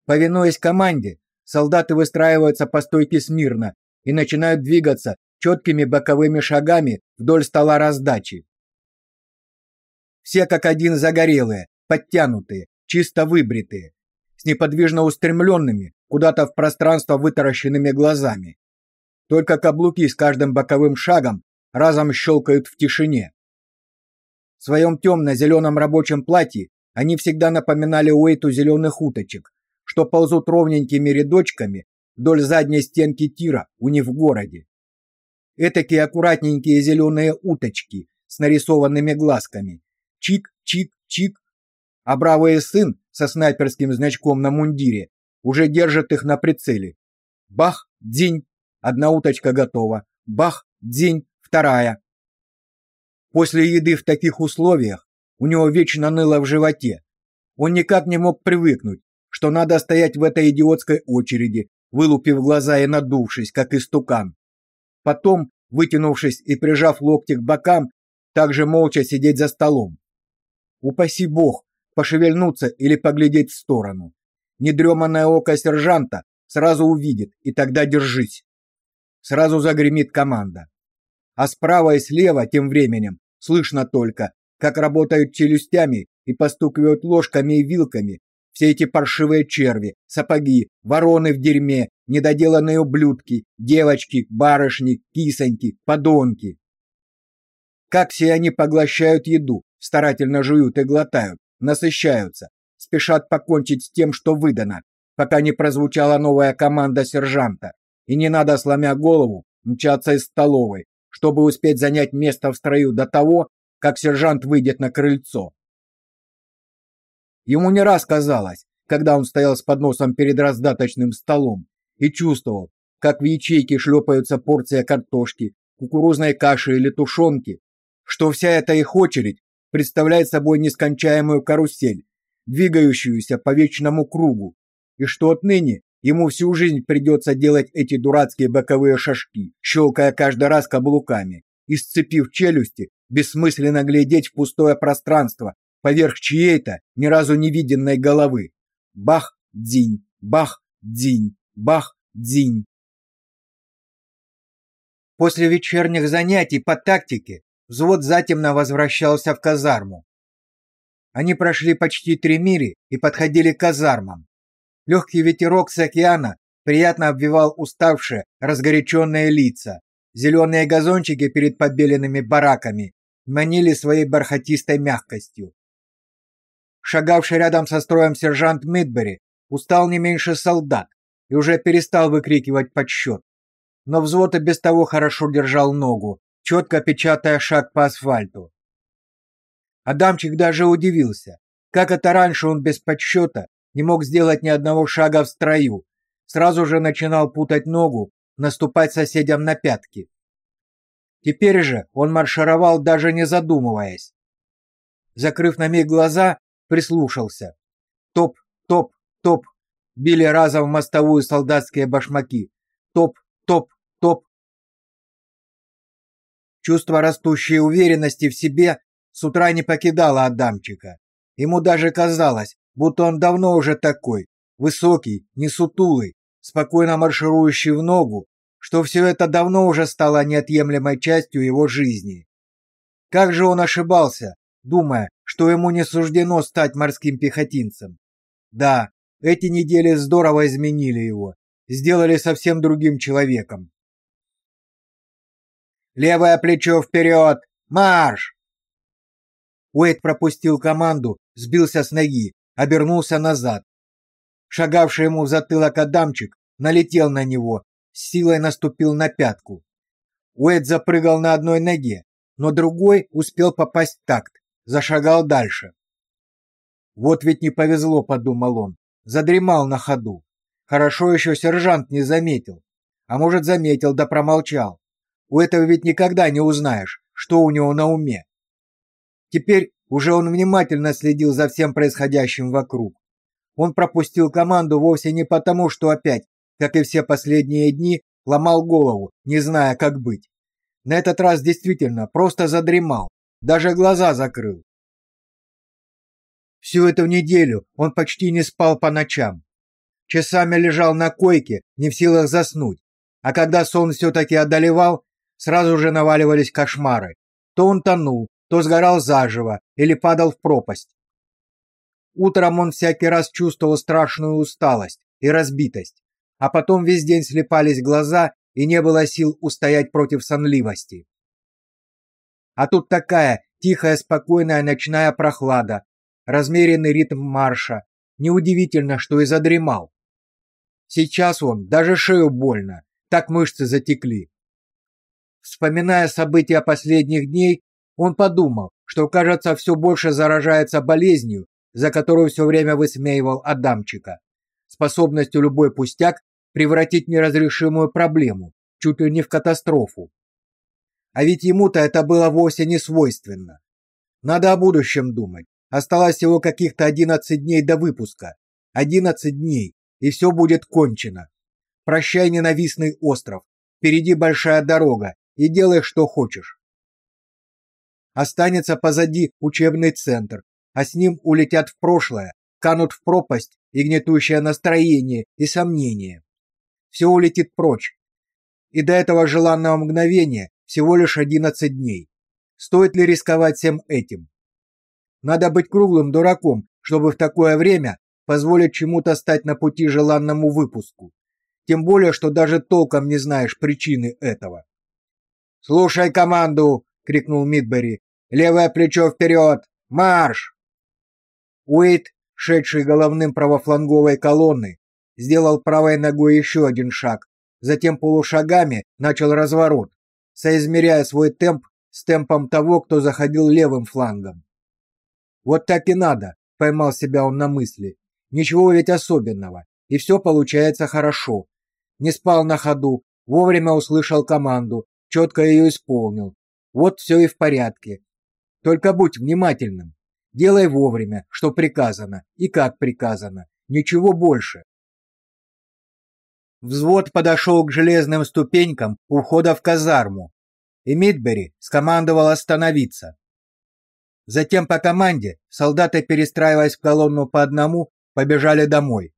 Повинуясь команде, солдаты выстраиваются по стойке смирно и начинают двигаться четкими боковыми шагами вдоль стола раздачи. Все как один загорелые, подтянутые, чисто выбритые, с неподвижно устремленными куда-то в пространство вытаращенными глазами. Только каблуки с каждым боковым шагом разом щелкают в тишине. В своем темно-зеленом рабочем платье они всегда напоминали Уэйту зеленых уточек, что ползут ровненькими рядочками вдоль задней стенки тира у них в городе. Этакие аккуратненькие зеленые уточки с нарисованными глазками. Чик-чик-чик. А бравый сын со снайперским значком на мундире уже держит их на прицеле. Бах, день, одна уточка готова. Бах, день, вторая. После еды в таких условиях у него вечно ныло в животе. Он никак не мог привыкнуть, что надо стоять в этой идиотской очереди, вылупив глаза и надувшись, как истукан. Потом, вытянувшись и прижав локти к бокам, также молча сидеть за столом. Упаси бог, пошевельнуться или поглядеть в сторону. Недреманное око сержанта сразу увидит, и тогда держись. Сразу загремит команда. А справа и слева тем временем слышно только, как работают челюстями и постукивают ложками и вилками все эти паршивые черви, сапоги, вороны в дерьме, недоделанные ублюдки, девочки, барышни, кисоньки, подонки. Как все они поглощают еду, старательно жуют и глотают, насыщаются, спешат покончить с тем, что выдано, пока не прозвучала новая команда сержанта, и не надо, сломя голову, мчаться из столовой, чтобы успеть занять место в строю до того, как сержант выйдет на крыльцо. Ему не раз казалось, когда он стоял с подносом перед раздаточным столом и чувствовал, как в ячейке шлепаются порция картошки, кукурузной каши или тушенки, что вся эта их очередь представляет собой нескончаемую карусель, двигающуюся по вечному кругу, и что отныне ему всю жизнь придется делать эти дурацкие боковые шажки, щелкая каждый раз каблуками, и сцепив челюсти, бессмысленно глядеть в пустое пространство поверх чьей-то ни разу не виденной головы. Бах-дзинь, бах-дзинь, бах-дзинь. После вечерних занятий по тактике взвод затемно возвращался в казарму. Они прошли почти три мили и подходили к казармам. Легкий ветерок с океана приятно обвивал уставшие, разгоряченные лица. Зеленые газончики перед побеленными бараками манили своей бархатистой мягкостью. Шагавший рядом со строем сержант Мидбери устал не меньше солдат и уже перестал выкрикивать подсчет. Но взвод и без того хорошо держал ногу, четко печатая шаг по асфальту. Адамчик даже удивился, как это раньше он без подсчета не мог сделать ни одного шага в строю, сразу же начинал путать ногу, наступать соседям на пятки. Теперь же он маршировал даже не задумываясь. Закрыв на миг глаза, прислушался. Топ, топ, топ. Били разом в мостовую солдатские башмаки. Топ, топ, топ. Чувство растущей уверенности в себе с утра не покидало Адамчика. Ему даже казалось, будто он давно уже такой, высокий, не сутулый, спокойно марширующий в ногу, что все это давно уже стало неотъемлемой частью его жизни. Как же он ошибался, думая, что ему не суждено стать морским пехотинцем. Да, эти недели здорово изменили его, сделали совсем другим человеком. Левое плечо вперед! Марш! Уэйд пропустил команду, сбился с ноги, обернулся назад. Шагавший ему в затылок Адамчик налетел на него, с силой наступил на пятку. Уэйд запрыгал на одной ноге, но другой успел попасть в такт зашагал дальше. Вот ведь не повезло, подумал он. Задремал на ходу. Хорошо еще сержант не заметил. А может, заметил да промолчал. У этого ведь никогда не узнаешь, что у него на уме. Теперь уже он внимательно следил за всем происходящим вокруг. Он пропустил команду вовсе не потому, что опять, как и все последние дни, ломал голову, не зная, как быть. На этот раз действительно просто задремал, даже глаза закрыл. Всю эту неделю он почти не спал по ночам. Часами лежал на койке, не в силах заснуть. А когда сон все-таки одолевал, сразу же наваливались кошмары. То он тонул, то сгорал заживо или падал в пропасть. Утром он всякий раз чувствовал страшную усталость и разбитость, а потом весь день слепались глаза и не было сил устоять против сонливости. А тут такая тихая, спокойная ночная прохлада, размеренный ритм марша. Неудивительно, что и задремал. Сейчас он, даже шею больно, так мышцы затекли. Вспоминая события последних дней, он подумал, что, кажется, все больше заражается болезнью, за которую все время высмеивал Адамчика, способностью любой пустяк превратить неразрешимую проблему, чуть ли не в катастрофу. А ведь ему-то это было вовсе не свойственно. Надо о будущем думать. Осталось всего каких-то 11 дней до выпуска. 11 дней, и все будет кончено. Прощай, ненавистный остров. Впереди большая дорога, и делай, что хочешь. Останется позади учебный центр, а с ним улетят в прошлое, канут в пропасть и гнетущее настроение и сомнения. все улетит прочь. И до этого желанного мгновения всего лишь 11 дней. Стоит ли рисковать всем этим? Надо быть круглым дураком, чтобы в такое время позволить чему-то стать на пути желанному выпуску. Тем более, что даже толком не знаешь причины этого. «Слушай команду!» — крикнул Мидбери. «Левое плечо вперед! Марш!» Уэйт, шедший головным правофланговой колонны, сделал правой ногой еще один шаг, затем полушагами начал разворот, соизмеряя свой темп с темпом того, кто заходил левым флангом. Вот так и надо, поймал себя он на мысли. Ничего ведь особенного, и все получается хорошо. Не спал на ходу, вовремя услышал команду, четко ее исполнил. Вот все и в порядке. Только будь внимательным. Делай вовремя, что приказано и как приказано. Ничего больше. Взвод подошел к железным ступенькам у входа в казарму, и Мидбери скомандовал остановиться. Затем по команде солдаты, перестраиваясь в колонну по одному, побежали домой.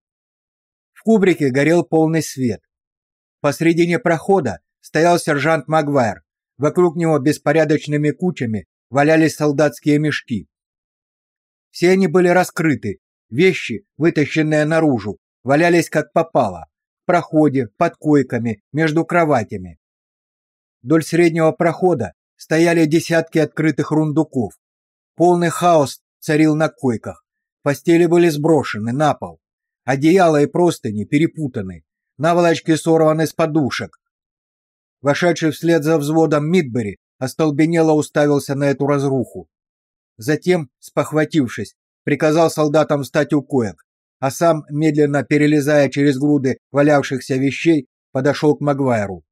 В кубрике горел полный свет. Посредине прохода стоял сержант Магвайр. Вокруг него беспорядочными кучами валялись солдатские мешки. Все они были раскрыты, вещи, вытащенные наружу, валялись как попало проходе, под койками, между кроватями. Вдоль среднего прохода стояли десятки открытых рундуков. Полный хаос царил на койках. Постели были сброшены на пол. Одеяла и простыни перепутаны. Наволочки сорваны с подушек. Вошедший вслед за взводом Мидбери остолбенело уставился на эту разруху. Затем, спохватившись, приказал солдатам встать у коек, а сам, медленно перелезая через груды валявшихся вещей, подошел к Магвайру.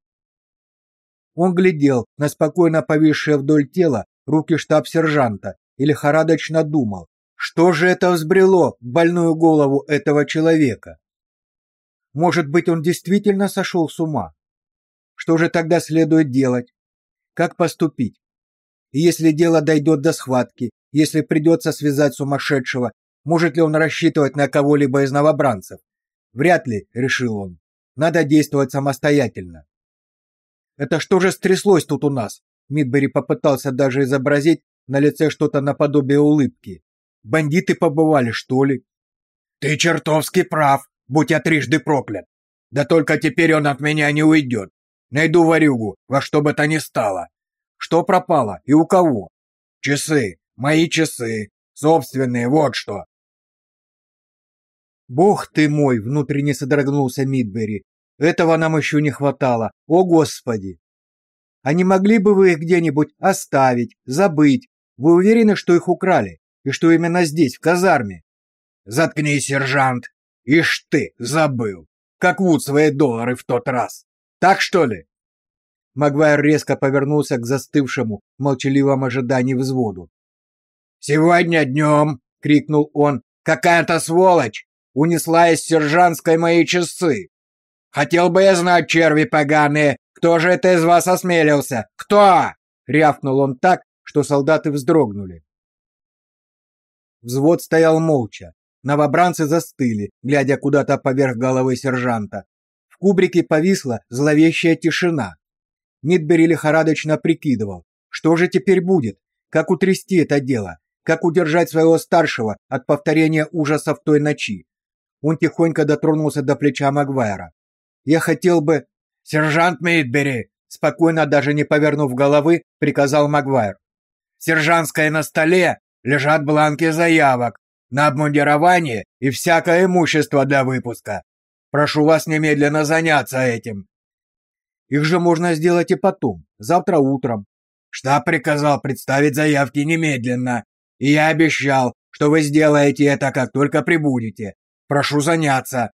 Он глядел на спокойно повисшие вдоль тела руки штаб-сержанта и лихорадочно думал, что же это взбрело в больную голову этого человека. Может быть, он действительно сошел с ума? Что же тогда следует делать? Как поступить? И если дело дойдет до схватки, если придется связать сумасшедшего, может ли он рассчитывать на кого-либо из новобранцев? Вряд ли, решил он. Надо действовать самостоятельно. Это что же стряслось тут у нас? Мидбери попытался даже изобразить на лице что-то наподобие улыбки. Бандиты побывали, что ли? Ты чертовски прав, будь я трижды проклят. Да только теперь он от меня не уйдет. Найду варюгу, во что бы то ни стало. Что пропало и у кого? Часы, мои часы, собственные, вот что. Бог ты мой, внутренне содрогнулся Мидбери. Этого нам еще не хватало. О, господи. А не могли бы вы их где-нибудь оставить, забыть? Вы уверены, что их украли и что именно здесь, в казарме? Заткнись, сержант. Ишь ты, забыл. Как Вуд свои доллары в тот раз. Так что ли? Магвайр резко повернулся к застывшему, молчаливом ожидании взводу. «Сегодня днем!» — крикнул он. «Какая-то сволочь унесла из сержантской мои часы! Хотел бы я знать, черви поганые, кто же это из вас осмелился? Кто?» Рявкнул он так, что солдаты вздрогнули. Взвод стоял молча. Новобранцы застыли, глядя куда-то поверх головы сержанта. В кубрике повисла зловещая тишина. Мидбери лихорадочно прикидывал, что же теперь будет, как утрясти это дело, как удержать своего старшего от повторения ужасов той ночи. Он тихонько дотронулся до плеча Магвайра. Я хотел бы Сержант Мейдбери, спокойно даже не повернув головы, приказал Магвайр. Сержантское на столе лежат бланки заявок на обмундирование и всякое имущество для выпуска. Прошу вас немедленно заняться этим. Их же можно сделать и потом, завтра утром. Штаб приказал представить заявки немедленно, и я обещал, что вы сделаете это, как только прибудете. Прошу заняться.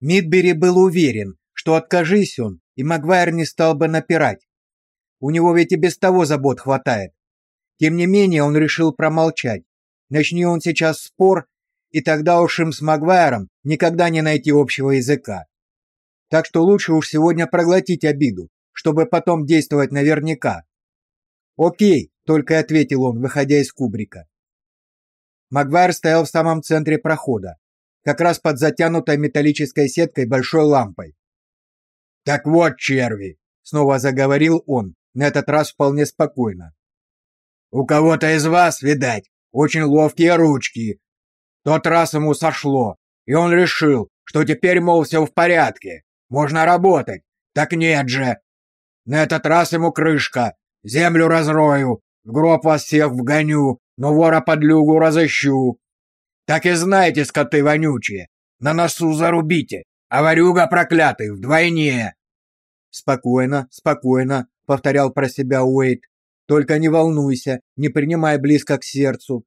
Мидбери был уверен, что откажись он, и Магуайр не стал бы напирать. У него ведь и без того забот хватает. Тем не менее, он решил промолчать. Начни он сейчас спор, и тогда уж им с Магуайром никогда не найти общего языка. Так что лучше уж сегодня проглотить обиду, чтобы потом действовать наверняка. «Окей», — только и ответил он, выходя из кубрика. Магуайр стоял в самом центре прохода, как раз под затянутой металлической сеткой большой лампой. Так вот, черви, снова заговорил он, на этот раз вполне спокойно. У кого-то из вас, видать, очень ловкие ручки. Тот раз ему сошло, и он решил, что теперь, мол, все в порядке, можно работать. Так нет же. На этот раз ему крышка. Землю разрою, в гроб вас всех вгоню, но вора подлюгу разыщу. Так и знаете, скоты вонючие, на носу зарубите, а варюга проклятый вдвойне. Спокойно, спокойно, повторял про себя Уэйт. Только не волнуйся, не принимай близко к сердцу.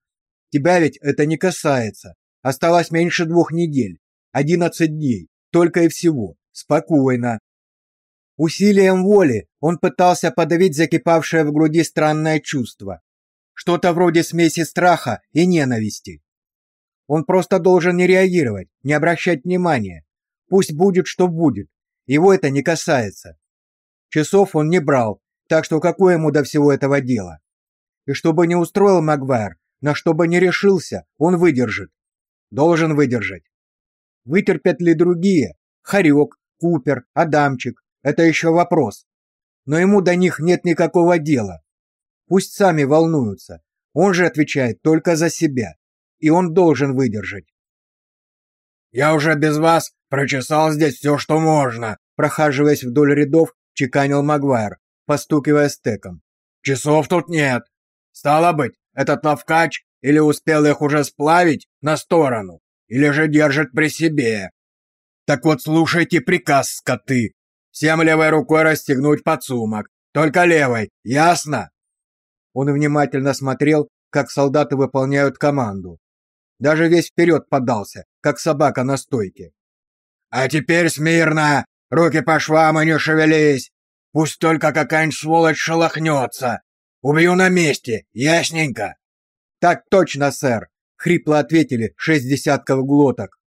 Тебя ведь это не касается. Осталось меньше двух недель, одиннадцать дней, только и всего. Спокойно. Усилием воли он пытался подавить закипавшее в груди странное чувство, что-то вроде смеси страха и ненависти. Он просто должен не реагировать, не обращать внимания. Пусть будет, что будет. Его это не касается. Часов он не брал, так что какое ему до всего этого дела? И чтобы не устроил Магвайр, на что бы не решился, он выдержит. Должен выдержать. Вытерпят ли другие? Харек, Купер, Адамчик это еще вопрос. Но ему до них нет никакого дела. Пусть сами волнуются. Он же отвечает только за себя, и он должен выдержать. Я уже без вас прочесал здесь все, что можно, прохаживаясь вдоль рядов, чеканил Магуайр, постукивая стеком. Часов тут нет. Стало быть, этот лавкач или успел их уже сплавить на сторону, или же держит при себе. Так вот, слушайте приказ, скоты. Всем левой рукой расстегнуть подсумок. Только левой, ясно? Он внимательно смотрел, как солдаты выполняют команду. Даже весь вперед подался, как собака на стойке. А теперь смирно, руки по швам и не шевелись. Пусть только какая-нибудь сволочь шелохнется. Убью на месте, ясненько. Так точно, сэр, хрипло ответили шесть десятков глоток.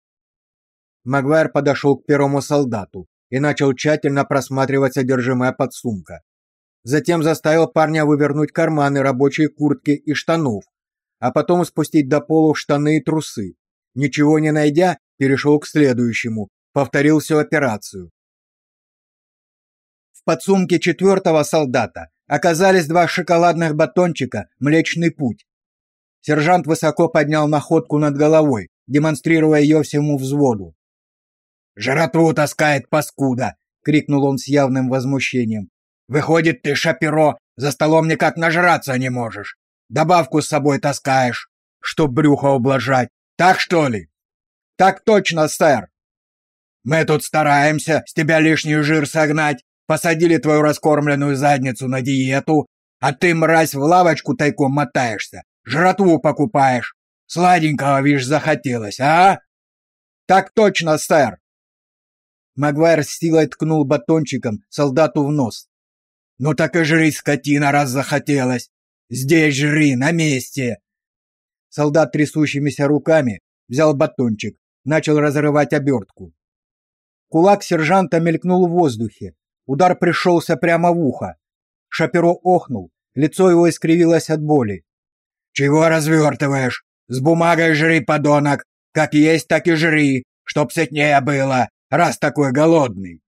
Магуайр подошел к первому солдату и начал тщательно просматривать содержимое подсумка. Затем заставил парня вывернуть карманы рабочей куртки и штанов, а потом спустить до пола штаны и трусы. Ничего не найдя, перешел к следующему, повторил всю операцию. В подсумке четвертого солдата оказались два шоколадных батончика «Млечный путь». Сержант высоко поднял находку над головой, демонстрируя ее всему взводу. «Жратву таскает паскуда!» — крикнул он с явным возмущением. «Выходит, ты, шаперо, за столом никак нажраться не можешь. Добавку с собой таскаешь, чтоб брюхо ублажать. Так что ли?» «Так точно, сэр!» «Мы тут стараемся с тебя лишний жир согнать, посадили твою раскормленную задницу на диету, а ты, мразь, в лавочку тайком мотаешься, жратву покупаешь. Сладенького, вишь, захотелось, а?» «Так точно, сэр!» Магуайр с силой ткнул батончиком солдату в нос. «Ну так и жри, скотина, раз захотелось! Здесь жри, на месте!» Солдат трясущимися руками взял батончик, начал разрывать обертку. Кулак сержанта мелькнул в воздухе. Удар пришелся прямо в ухо. Шаперо охнул, лицо его искривилось от боли. «Чего развертываешь? С бумагой жри, подонок! Как есть, так и жри, чтоб сытнее было! раз такой голодный.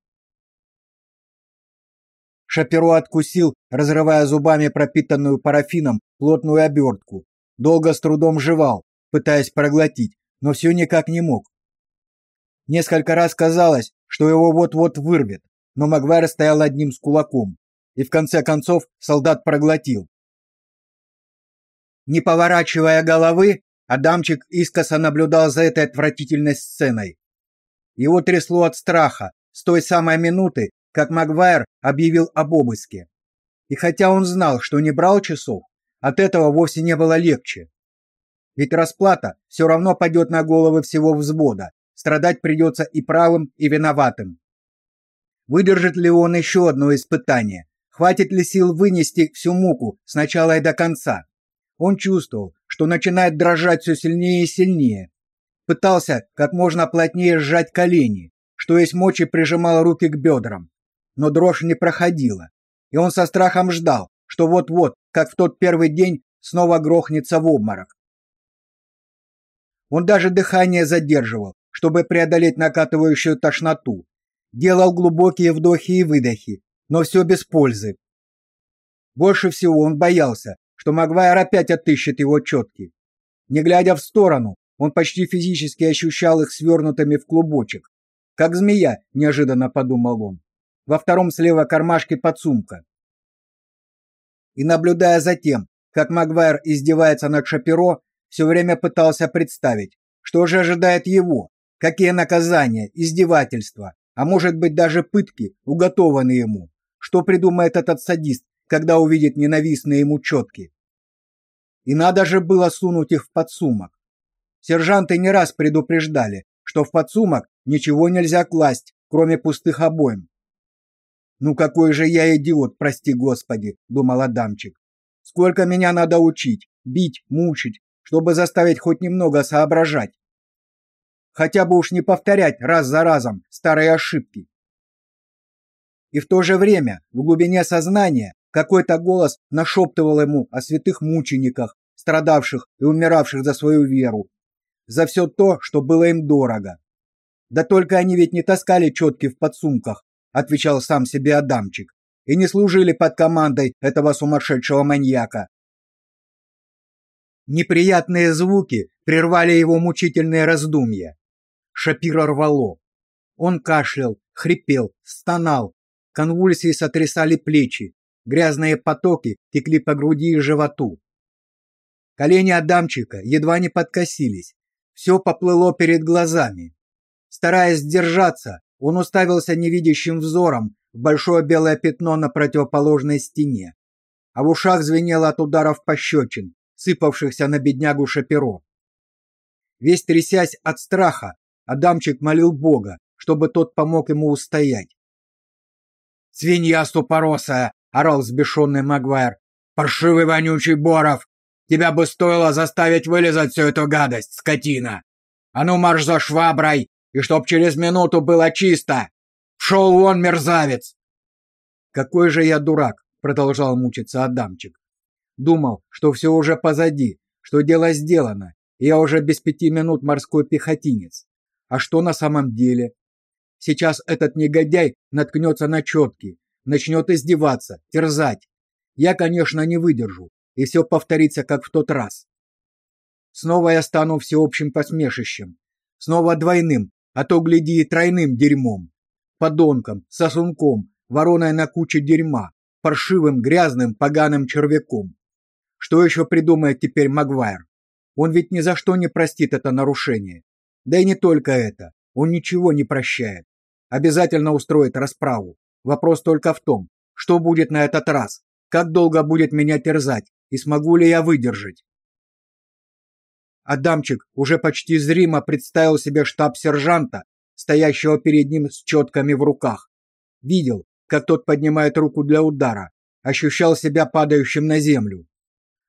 Шаперо откусил, разрывая зубами пропитанную парафином плотную обертку. Долго с трудом жевал, пытаясь проглотить, но все никак не мог. Несколько раз казалось, что его вот-вот вырвет, но Магвайр стоял одним с кулаком, и в конце концов солдат проглотил. Не поворачивая головы, Адамчик искоса наблюдал за этой отвратительной сценой. Его трясло от страха с той самой минуты, как Магвайр объявил об обыске. И хотя он знал, что не брал часов, от этого вовсе не было легче. Ведь расплата все равно пойдет на головы всего взвода. Страдать придется и правым, и виноватым. Выдержит ли он еще одно испытание? Хватит ли сил вынести всю муку с начала и до конца? Он чувствовал, что начинает дрожать все сильнее и сильнее, Пытался как можно плотнее сжать колени, что есть мочи прижимал руки к бедрам. Но дрожь не проходила, и он со страхом ждал, что вот-вот, как в тот первый день, снова грохнется в обморок. Он даже дыхание задерживал, чтобы преодолеть накатывающую тошноту. делал глубокие вдохи и выдохи, но все без пользы. Больше всего он боялся, что Магуайр опять отыщет его четки. Не глядя в сторону, он почти физически ощущал их свернутыми в клубочек. Как змея, неожиданно подумал он. Во втором слева кармашке подсумка. И наблюдая за тем, как Магуайр издевается над Шапиро, все время пытался представить, что же ожидает его, какие наказания, издевательства, а может быть даже пытки уготованы ему, что придумает этот садист, когда увидит ненавистные ему четки. И надо же было сунуть их в подсумок. Сержанты не раз предупреждали, что в подсумок ничего нельзя класть, кроме пустых обоим. Ну какой же я идиот, прости Господи, думал Адамчик. Сколько меня надо учить, бить, мучить, чтобы заставить хоть немного соображать. Хотя бы уж не повторять раз за разом старые ошибки. И в то же время в глубине сознания какой-то голос нашептывал ему о святых мучениках, страдавших и умиравших за свою веру, за все то, что было им дорого. Да только они ведь не таскали четки в подсумках, отвечал сам себе Адамчик, и не служили под командой этого сумасшедшего маньяка. Неприятные звуки прервали его мучительные раздумья. Шапира рвало. Он кашлял, хрипел, стонал. Конвульсии сотрясали плечи, Грязные потоки текли по груди и животу. Колени Адамчика едва не подкосились. Все поплыло перед глазами. Стараясь сдержаться, он уставился невидящим взором в большое белое пятно на противоположной стене. А в ушах звенело от ударов пощечин, сыпавшихся на беднягу Шапиро. Весь трясясь от страха, Адамчик молил Бога, чтобы тот помог ему устоять. «Свинья ступоросая! орал взбешенный Магуайр. «Паршивый вонючий Боров! Тебя бы стоило заставить вылезать всю эту гадость, скотина! А ну марш за шваброй, и чтоб через минуту было чисто! Шел вон, мерзавец!» «Какой же я дурак!» — продолжал мучиться Адамчик. «Думал, что все уже позади, что дело сделано, я уже без пяти минут морской пехотинец. А что на самом деле? Сейчас этот негодяй наткнется на четки, начнет издеваться, терзать. Я, конечно, не выдержу, и все повторится, как в тот раз. Снова я стану всеобщим посмешищем, снова двойным, а то, гляди, и тройным дерьмом. Подонком, сосунком, вороной на куче дерьма, паршивым, грязным, поганым червяком. Что еще придумает теперь Магуайр? Он ведь ни за что не простит это нарушение. Да и не только это. Он ничего не прощает. Обязательно устроит расправу. Вопрос только в том, что будет на этот раз, как долго будет меня терзать и смогу ли я выдержать. Адамчик уже почти зримо представил себе штаб сержанта, стоящего перед ним с четками в руках. Видел, как тот поднимает руку для удара, ощущал себя падающим на землю.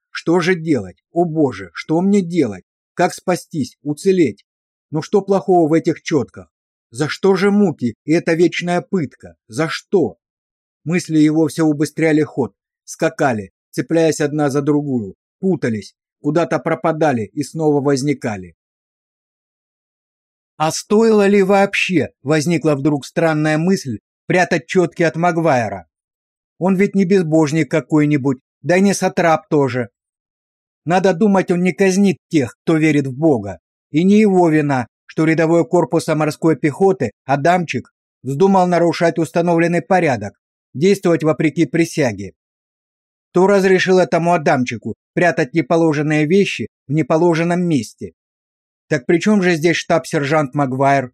Что же делать? О боже, что мне делать? Как спастись, уцелеть? Ну что плохого в этих четках? За что же муки и эта вечная пытка? За что? Мысли его все убыстряли ход, скакали, цепляясь одна за другую, путались, куда-то пропадали и снова возникали. А стоило ли вообще, возникла вдруг странная мысль, прятать четки от Магуайра? Он ведь не безбожник какой-нибудь, да и не сатрап тоже. Надо думать, он не казнит тех, кто верит в Бога. И не его вина, что рядовой корпуса морской пехоты Адамчик вздумал нарушать установленный порядок, действовать вопреки присяге. Кто разрешил этому Адамчику прятать неположенные вещи в неположенном месте? Так при чем же здесь штаб-сержант Магуайр?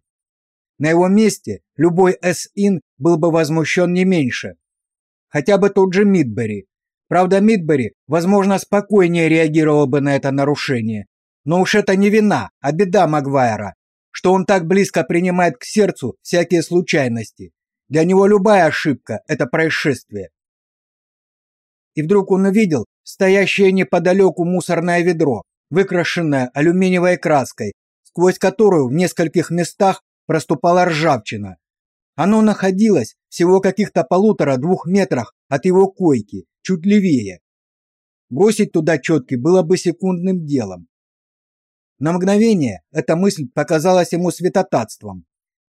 На его месте любой СИН был бы возмущен не меньше. Хотя бы тот же Мидбери. Правда, Мидбери, возможно, спокойнее реагировал бы на это нарушение. Но уж это не вина, а беда Магуайра, что он так близко принимает к сердцу всякие случайности. Для него любая ошибка – это происшествие. И вдруг он увидел стоящее неподалеку мусорное ведро, выкрашенное алюминиевой краской, сквозь которую в нескольких местах проступала ржавчина. Оно находилось всего каких-то полутора-двух метрах от его койки, чуть левее. Бросить туда четки было бы секундным делом. На мгновение эта мысль показалась ему святотатством.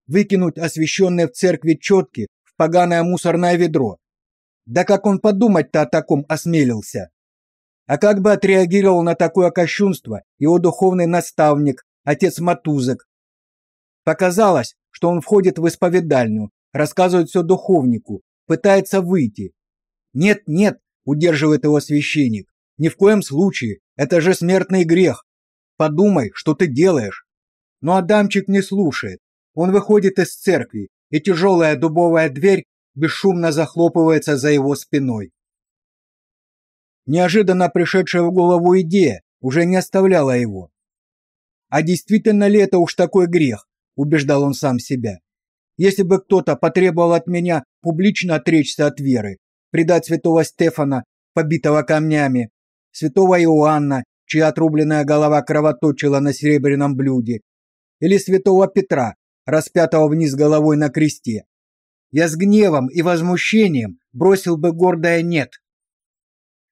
выкинуть освященные в церкви четки в поганое мусорное ведро. Да как он подумать-то о таком осмелился? А как бы отреагировал на такое кощунство его духовный наставник, отец Матузок? Показалось, что он входит в исповедальню, рассказывает все духовнику, пытается выйти. «Нет, нет», — удерживает его священник, — «ни в коем случае, это же смертный грех. Подумай, что ты делаешь». Но Адамчик не слушает. Он выходит из церкви, и тяжелая дубовая дверь бесшумно захлопывается за его спиной. Неожиданно пришедшая в голову идея уже не оставляла его. А действительно ли это уж такой грех, убеждал он сам себя. Если бы кто-то потребовал от меня публично отречься от веры, предать святого Стефана, побитого камнями, святого Иоанна, чья отрубленная голова кровоточила на серебряном блюде, или святого Петра, распятого вниз головой на кресте, я с гневом и возмущением бросил бы гордое «нет».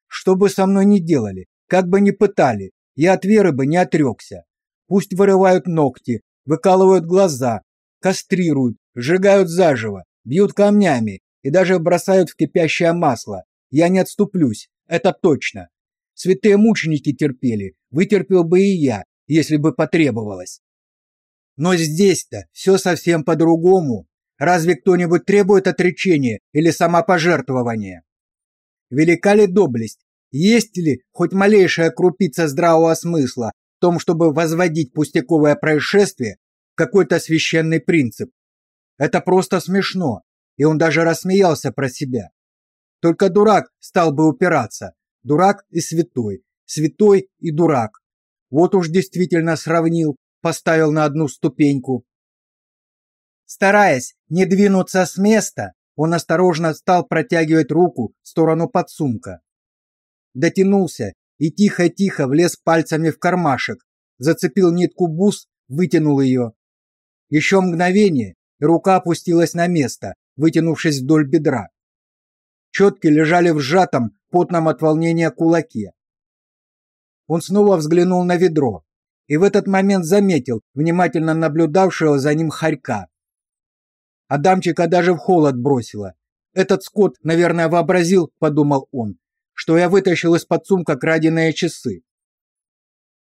Что бы со мной ни делали, как бы ни пытали, я от веры бы не отрекся. Пусть вырывают ногти, выкалывают глаза, кастрируют, сжигают заживо, бьют камнями и даже бросают в кипящее масло. Я не отступлюсь, это точно. Святые мученики терпели, вытерпел бы и я, если бы потребовалось. Но здесь-то все совсем по-другому. Разве кто-нибудь требует отречения или самопожертвования? Велика ли доблесть? Есть ли хоть малейшая крупица здравого смысла в том, чтобы возводить пустяковое происшествие в какой-то священный принцип? Это просто смешно, и он даже рассмеялся про себя. Только дурак стал бы упираться. Дурак и святой, святой и дурак. Вот уж действительно сравнил, поставил на одну ступеньку. Стараясь не двинуться с места, он осторожно стал протягивать руку в сторону подсумка. Дотянулся и тихо-тихо влез пальцами в кармашек, зацепил нитку бус, вытянул ее. Еще мгновение, рука опустилась на место, вытянувшись вдоль бедра. Четки лежали в сжатом, потном от волнения кулаке. Он снова взглянул на ведро и в этот момент заметил внимательно наблюдавшего за ним хорька. Адамчика даже в холод бросило. Этот скот, наверное, вообразил, подумал он, что я вытащил из-под сумка краденые часы.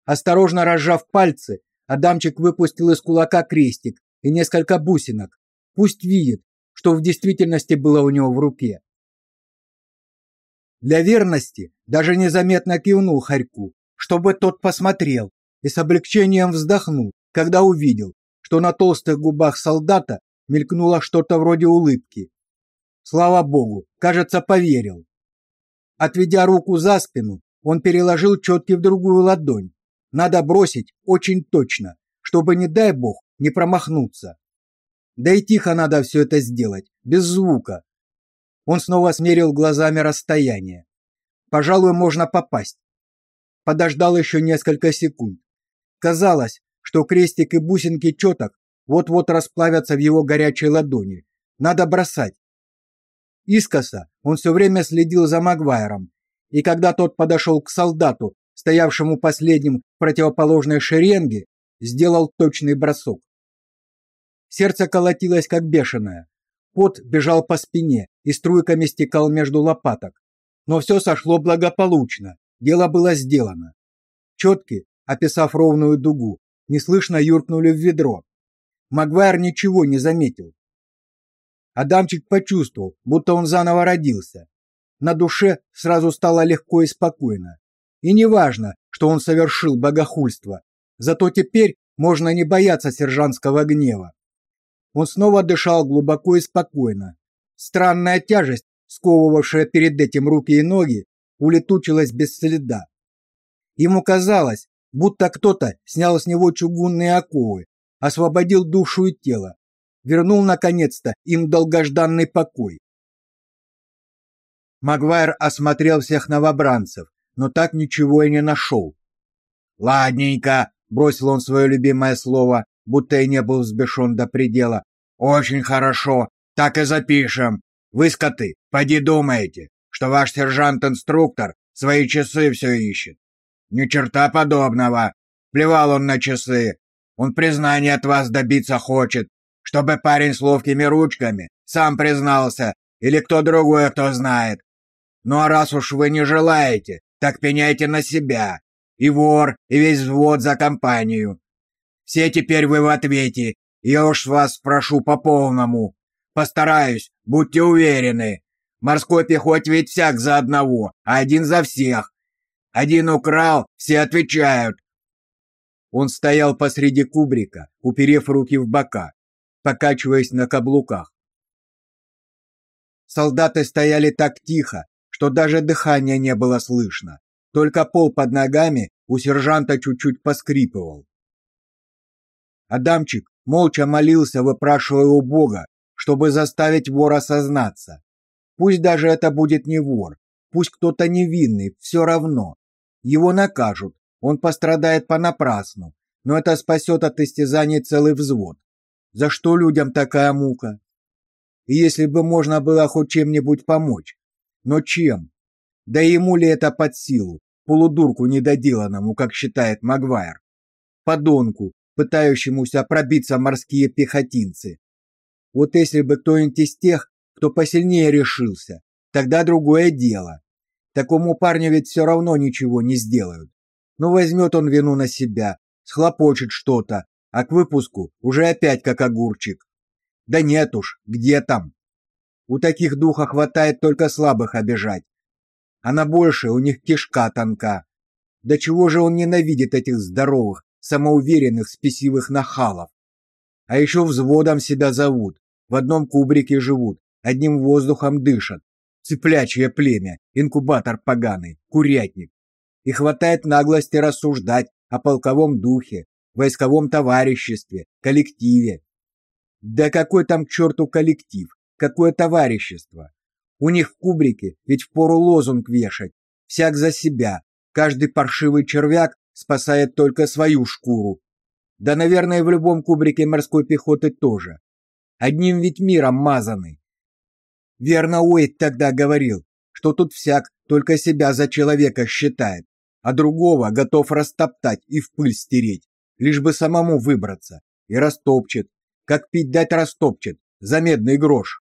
Осторожно разжав пальцы, Адамчик выпустил из кулака крестик и несколько бусинок. Пусть видит, что в действительности было у него в руке. Для верности даже незаметно кивнул Харьку, чтобы тот посмотрел, и с облегчением вздохнул, когда увидел, что на толстых губах солдата мелькнуло что-то вроде улыбки. Слава богу, кажется, поверил. Отведя руку за спину, он переложил четки в другую ладонь. Надо бросить очень точно, чтобы, не дай бог, не промахнуться. Да и тихо надо все это сделать, без звука. Он снова смерил глазами расстояние. Пожалуй, можно попасть. Подождал еще несколько секунд. Казалось, что крестик и бусинки четок вот-вот расплавятся в его горячей ладони. Надо бросать. Искоса он все время следил за Магвайром, и когда тот подошел к солдату, стоявшему последним в противоположной шеренге, сделал точный бросок. Сердце колотилось как бешеное. Пот бежал по спине и струйками стекал между лопаток. Но все сошло благополучно. Дело было сделано. Четки, описав ровную дугу, неслышно юркнули в ведро. Магуайр ничего не заметил. Адамчик почувствовал, будто он заново родился. На душе сразу стало легко и спокойно. И неважно, что он совершил богохульство, зато теперь можно не бояться сержантского гнева. Он снова дышал глубоко и спокойно. Странная тяжесть, сковывавшая перед этим руки и ноги, улетучилась без следа. Ему казалось, будто кто-то снял с него чугунные оковы, освободил душу и тело, вернул наконец-то им долгожданный покой. Магуайр осмотрел всех новобранцев, но так ничего и не нашел. «Ладненько», — бросил он свое любимое слово, будто и не был взбешен до предела. «Очень хорошо, так и запишем. Вы, скоты, поди думаете, что ваш сержант-инструктор свои часы все ищет. Ни черта подобного. Плевал он на часы, он признания от вас добиться хочет. Чтобы парень с ловкими ручками сам признался, или кто другой, кто знает. Ну а раз уж вы не желаете, так пеняйте на себя. И вор, и весь взвод за компанию. Все теперь вы в ответе, я уж вас прошу по полному. Постараюсь, будьте уверены. Морской пехоте ведь всяк за одного, а один за всех. Один украл, все отвечают. Он стоял посреди кубрика, уперев руки в бока, покачиваясь на каблуках. Солдаты стояли так тихо, что даже дыхания не было слышно. Только пол под ногами у сержанта чуть-чуть поскрипывал. Адамчик молча молился, выпрашивая у Бога, чтобы заставить вора сознаться. Пусть даже это будет не вор, пусть кто-то невинный, все равно. Его накажут, он пострадает понапрасну, но это спасет от истязаний целый взвод. За что людям такая мука? И если бы можно было хоть чем-нибудь помочь. Но чем? Да ему ли это под силу, полудурку недоделанному, как считает Магвайр? Подонку, пытающемуся пробиться морские пехотинцы. Вот если бы кто-нибудь из тех, кто посильнее решился, тогда другое дело. Такому парню ведь все равно ничего не сделают. Но возьмет он вину на себя, схлопочет что-то, а к выпуску уже опять как огурчик. Да нет уж, где там? У таких духа хватает только слабых обижать. А на большее у них кишка тонка. Да чего же он ненавидит этих здоровых, самоуверенных, спесивых нахалов? А еще взводом себя зовут, в одном кубрике живут, одним воздухом дышат. Цыплячье племя, инкубатор поганый, курятник. И хватает наглости рассуждать о полковом духе, войсковом товариществе, коллективе. Да какой там к черту коллектив, какое товарищество? У них в кубрике ведь впору лозунг вешать. Всяк за себя, каждый паршивый червяк спасает только свою шкуру. Да, наверное, в любом кубрике морской пехоты тоже. Одним ведь миром мазаны. Верно Уэйт тогда говорил, что тут всяк только себя за человека считает а другого готов растоптать и в пыль стереть, лишь бы самому выбраться, и растопчет, как пить дать растопчет, за медный грош.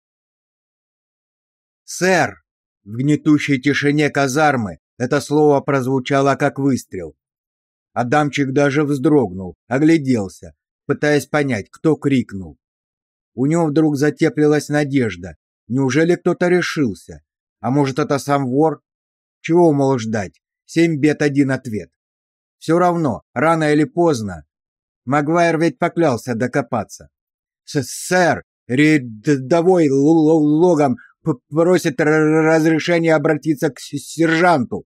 «Сэр!» В гнетущей тишине казармы это слово прозвучало как выстрел. Адамчик даже вздрогнул, огляделся, пытаясь понять, кто крикнул. У него вдруг затеплилась надежда. Неужели кто-то решился? А может, это сам вор? Чего, мол, ждать? Семь бед, один ответ. Все равно, рано или поздно. Магуайр ведь поклялся докопаться. «Сэр, рядовой логом просит разрешения обратиться к сержанту».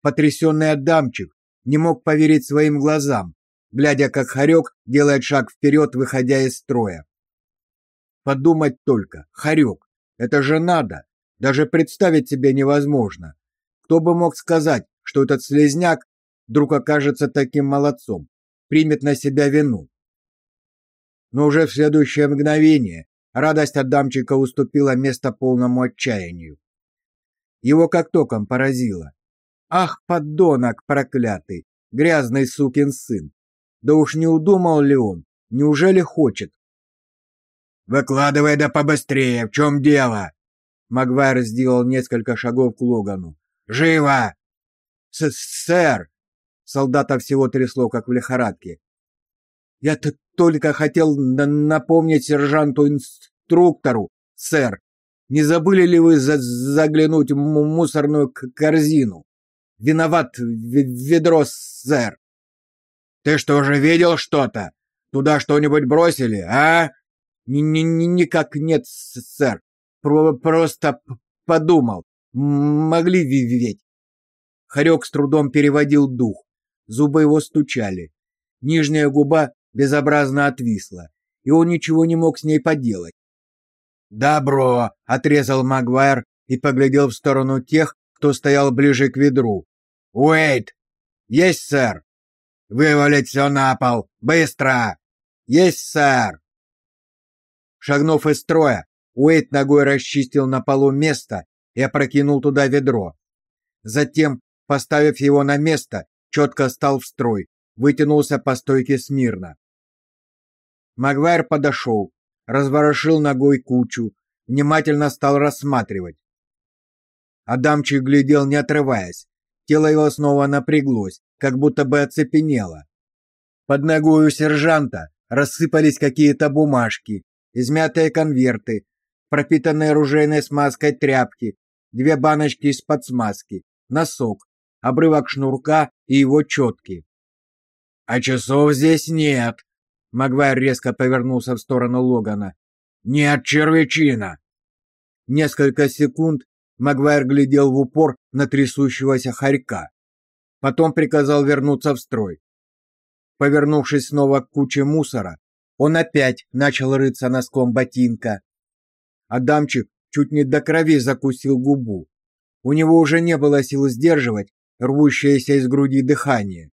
Потрясенный Адамчик не мог поверить своим глазам, глядя, как Харек делает шаг вперед, выходя из строя. Подумать только, Харек, это же надо, даже представить себе невозможно. Кто бы мог сказать, что этот слезняк вдруг окажется таким молодцом, примет на себя вину. Но уже в следующее мгновение радость Адамчика уступила место полному отчаянию. Его как током поразило. Ах, подонок проклятый, грязный сукин сын. Да уж не удумал ли он? Неужели хочет? Выкладывай да побыстрее, в чем дело? Магвайр сделал несколько шагов к Логану. Живо! С сэр! Солдата всего трясло, как в лихорадке. Я -то только хотел на напомнить сержанту-инструктору, сэр. Не забыли ли вы за заглянуть в мусорную корзину? Виноват ведро, сэр. Ты что же видел что-то? Туда что-нибудь бросили, а? Ни -ни Никак нет, сэр. Про просто подумал. Могли ведь. Харек с трудом переводил дух. Зубы его стучали. Нижняя губа безобразно отвисла, и он ничего не мог с ней поделать. «Добро!» — отрезал Магуайр и поглядел в сторону тех, кто стоял ближе к ведру. «Уэйт!» «Есть, сэр!» «Вывалить все на пол! Быстро!» «Есть, сэр!» Шагнув из строя, Уэйт ногой расчистил на полу место и опрокинул туда ведро. Затем, поставив его на место, четко стал в строй, вытянулся по стойке смирно. Магвайр подошел, разворошил ногой кучу, внимательно стал рассматривать. Адамчик глядел, не отрываясь. Тело его снова напряглось, как будто бы оцепенело. Под ногой у сержанта рассыпались какие-то бумажки, измятые конверты, пропитанные оружейной смазкой тряпки, две баночки из-под смазки, носок, обрывок шнурка и его четки. «А часов здесь нет!» Магвайр резко повернулся в сторону Логана. «Нет, червячина!» Несколько секунд Магвайр глядел в упор на трясущегося хорька. Потом приказал вернуться в строй. Повернувшись снова к куче мусора, он опять начал рыться носком ботинка. Адамчик чуть не до крови закусил губу. У него уже не было сил сдерживать рвущееся из груди дыхание.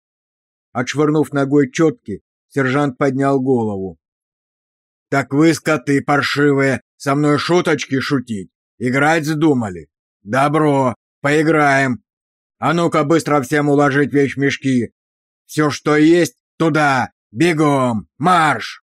Отшвырнув ногой четки, сержант поднял голову. «Так вы, скоты паршивые, со мной шуточки шутить? Играть вздумали? Добро, поиграем. А ну-ка быстро всем уложить вещмешки. Все, что есть, туда, бегом, марш!»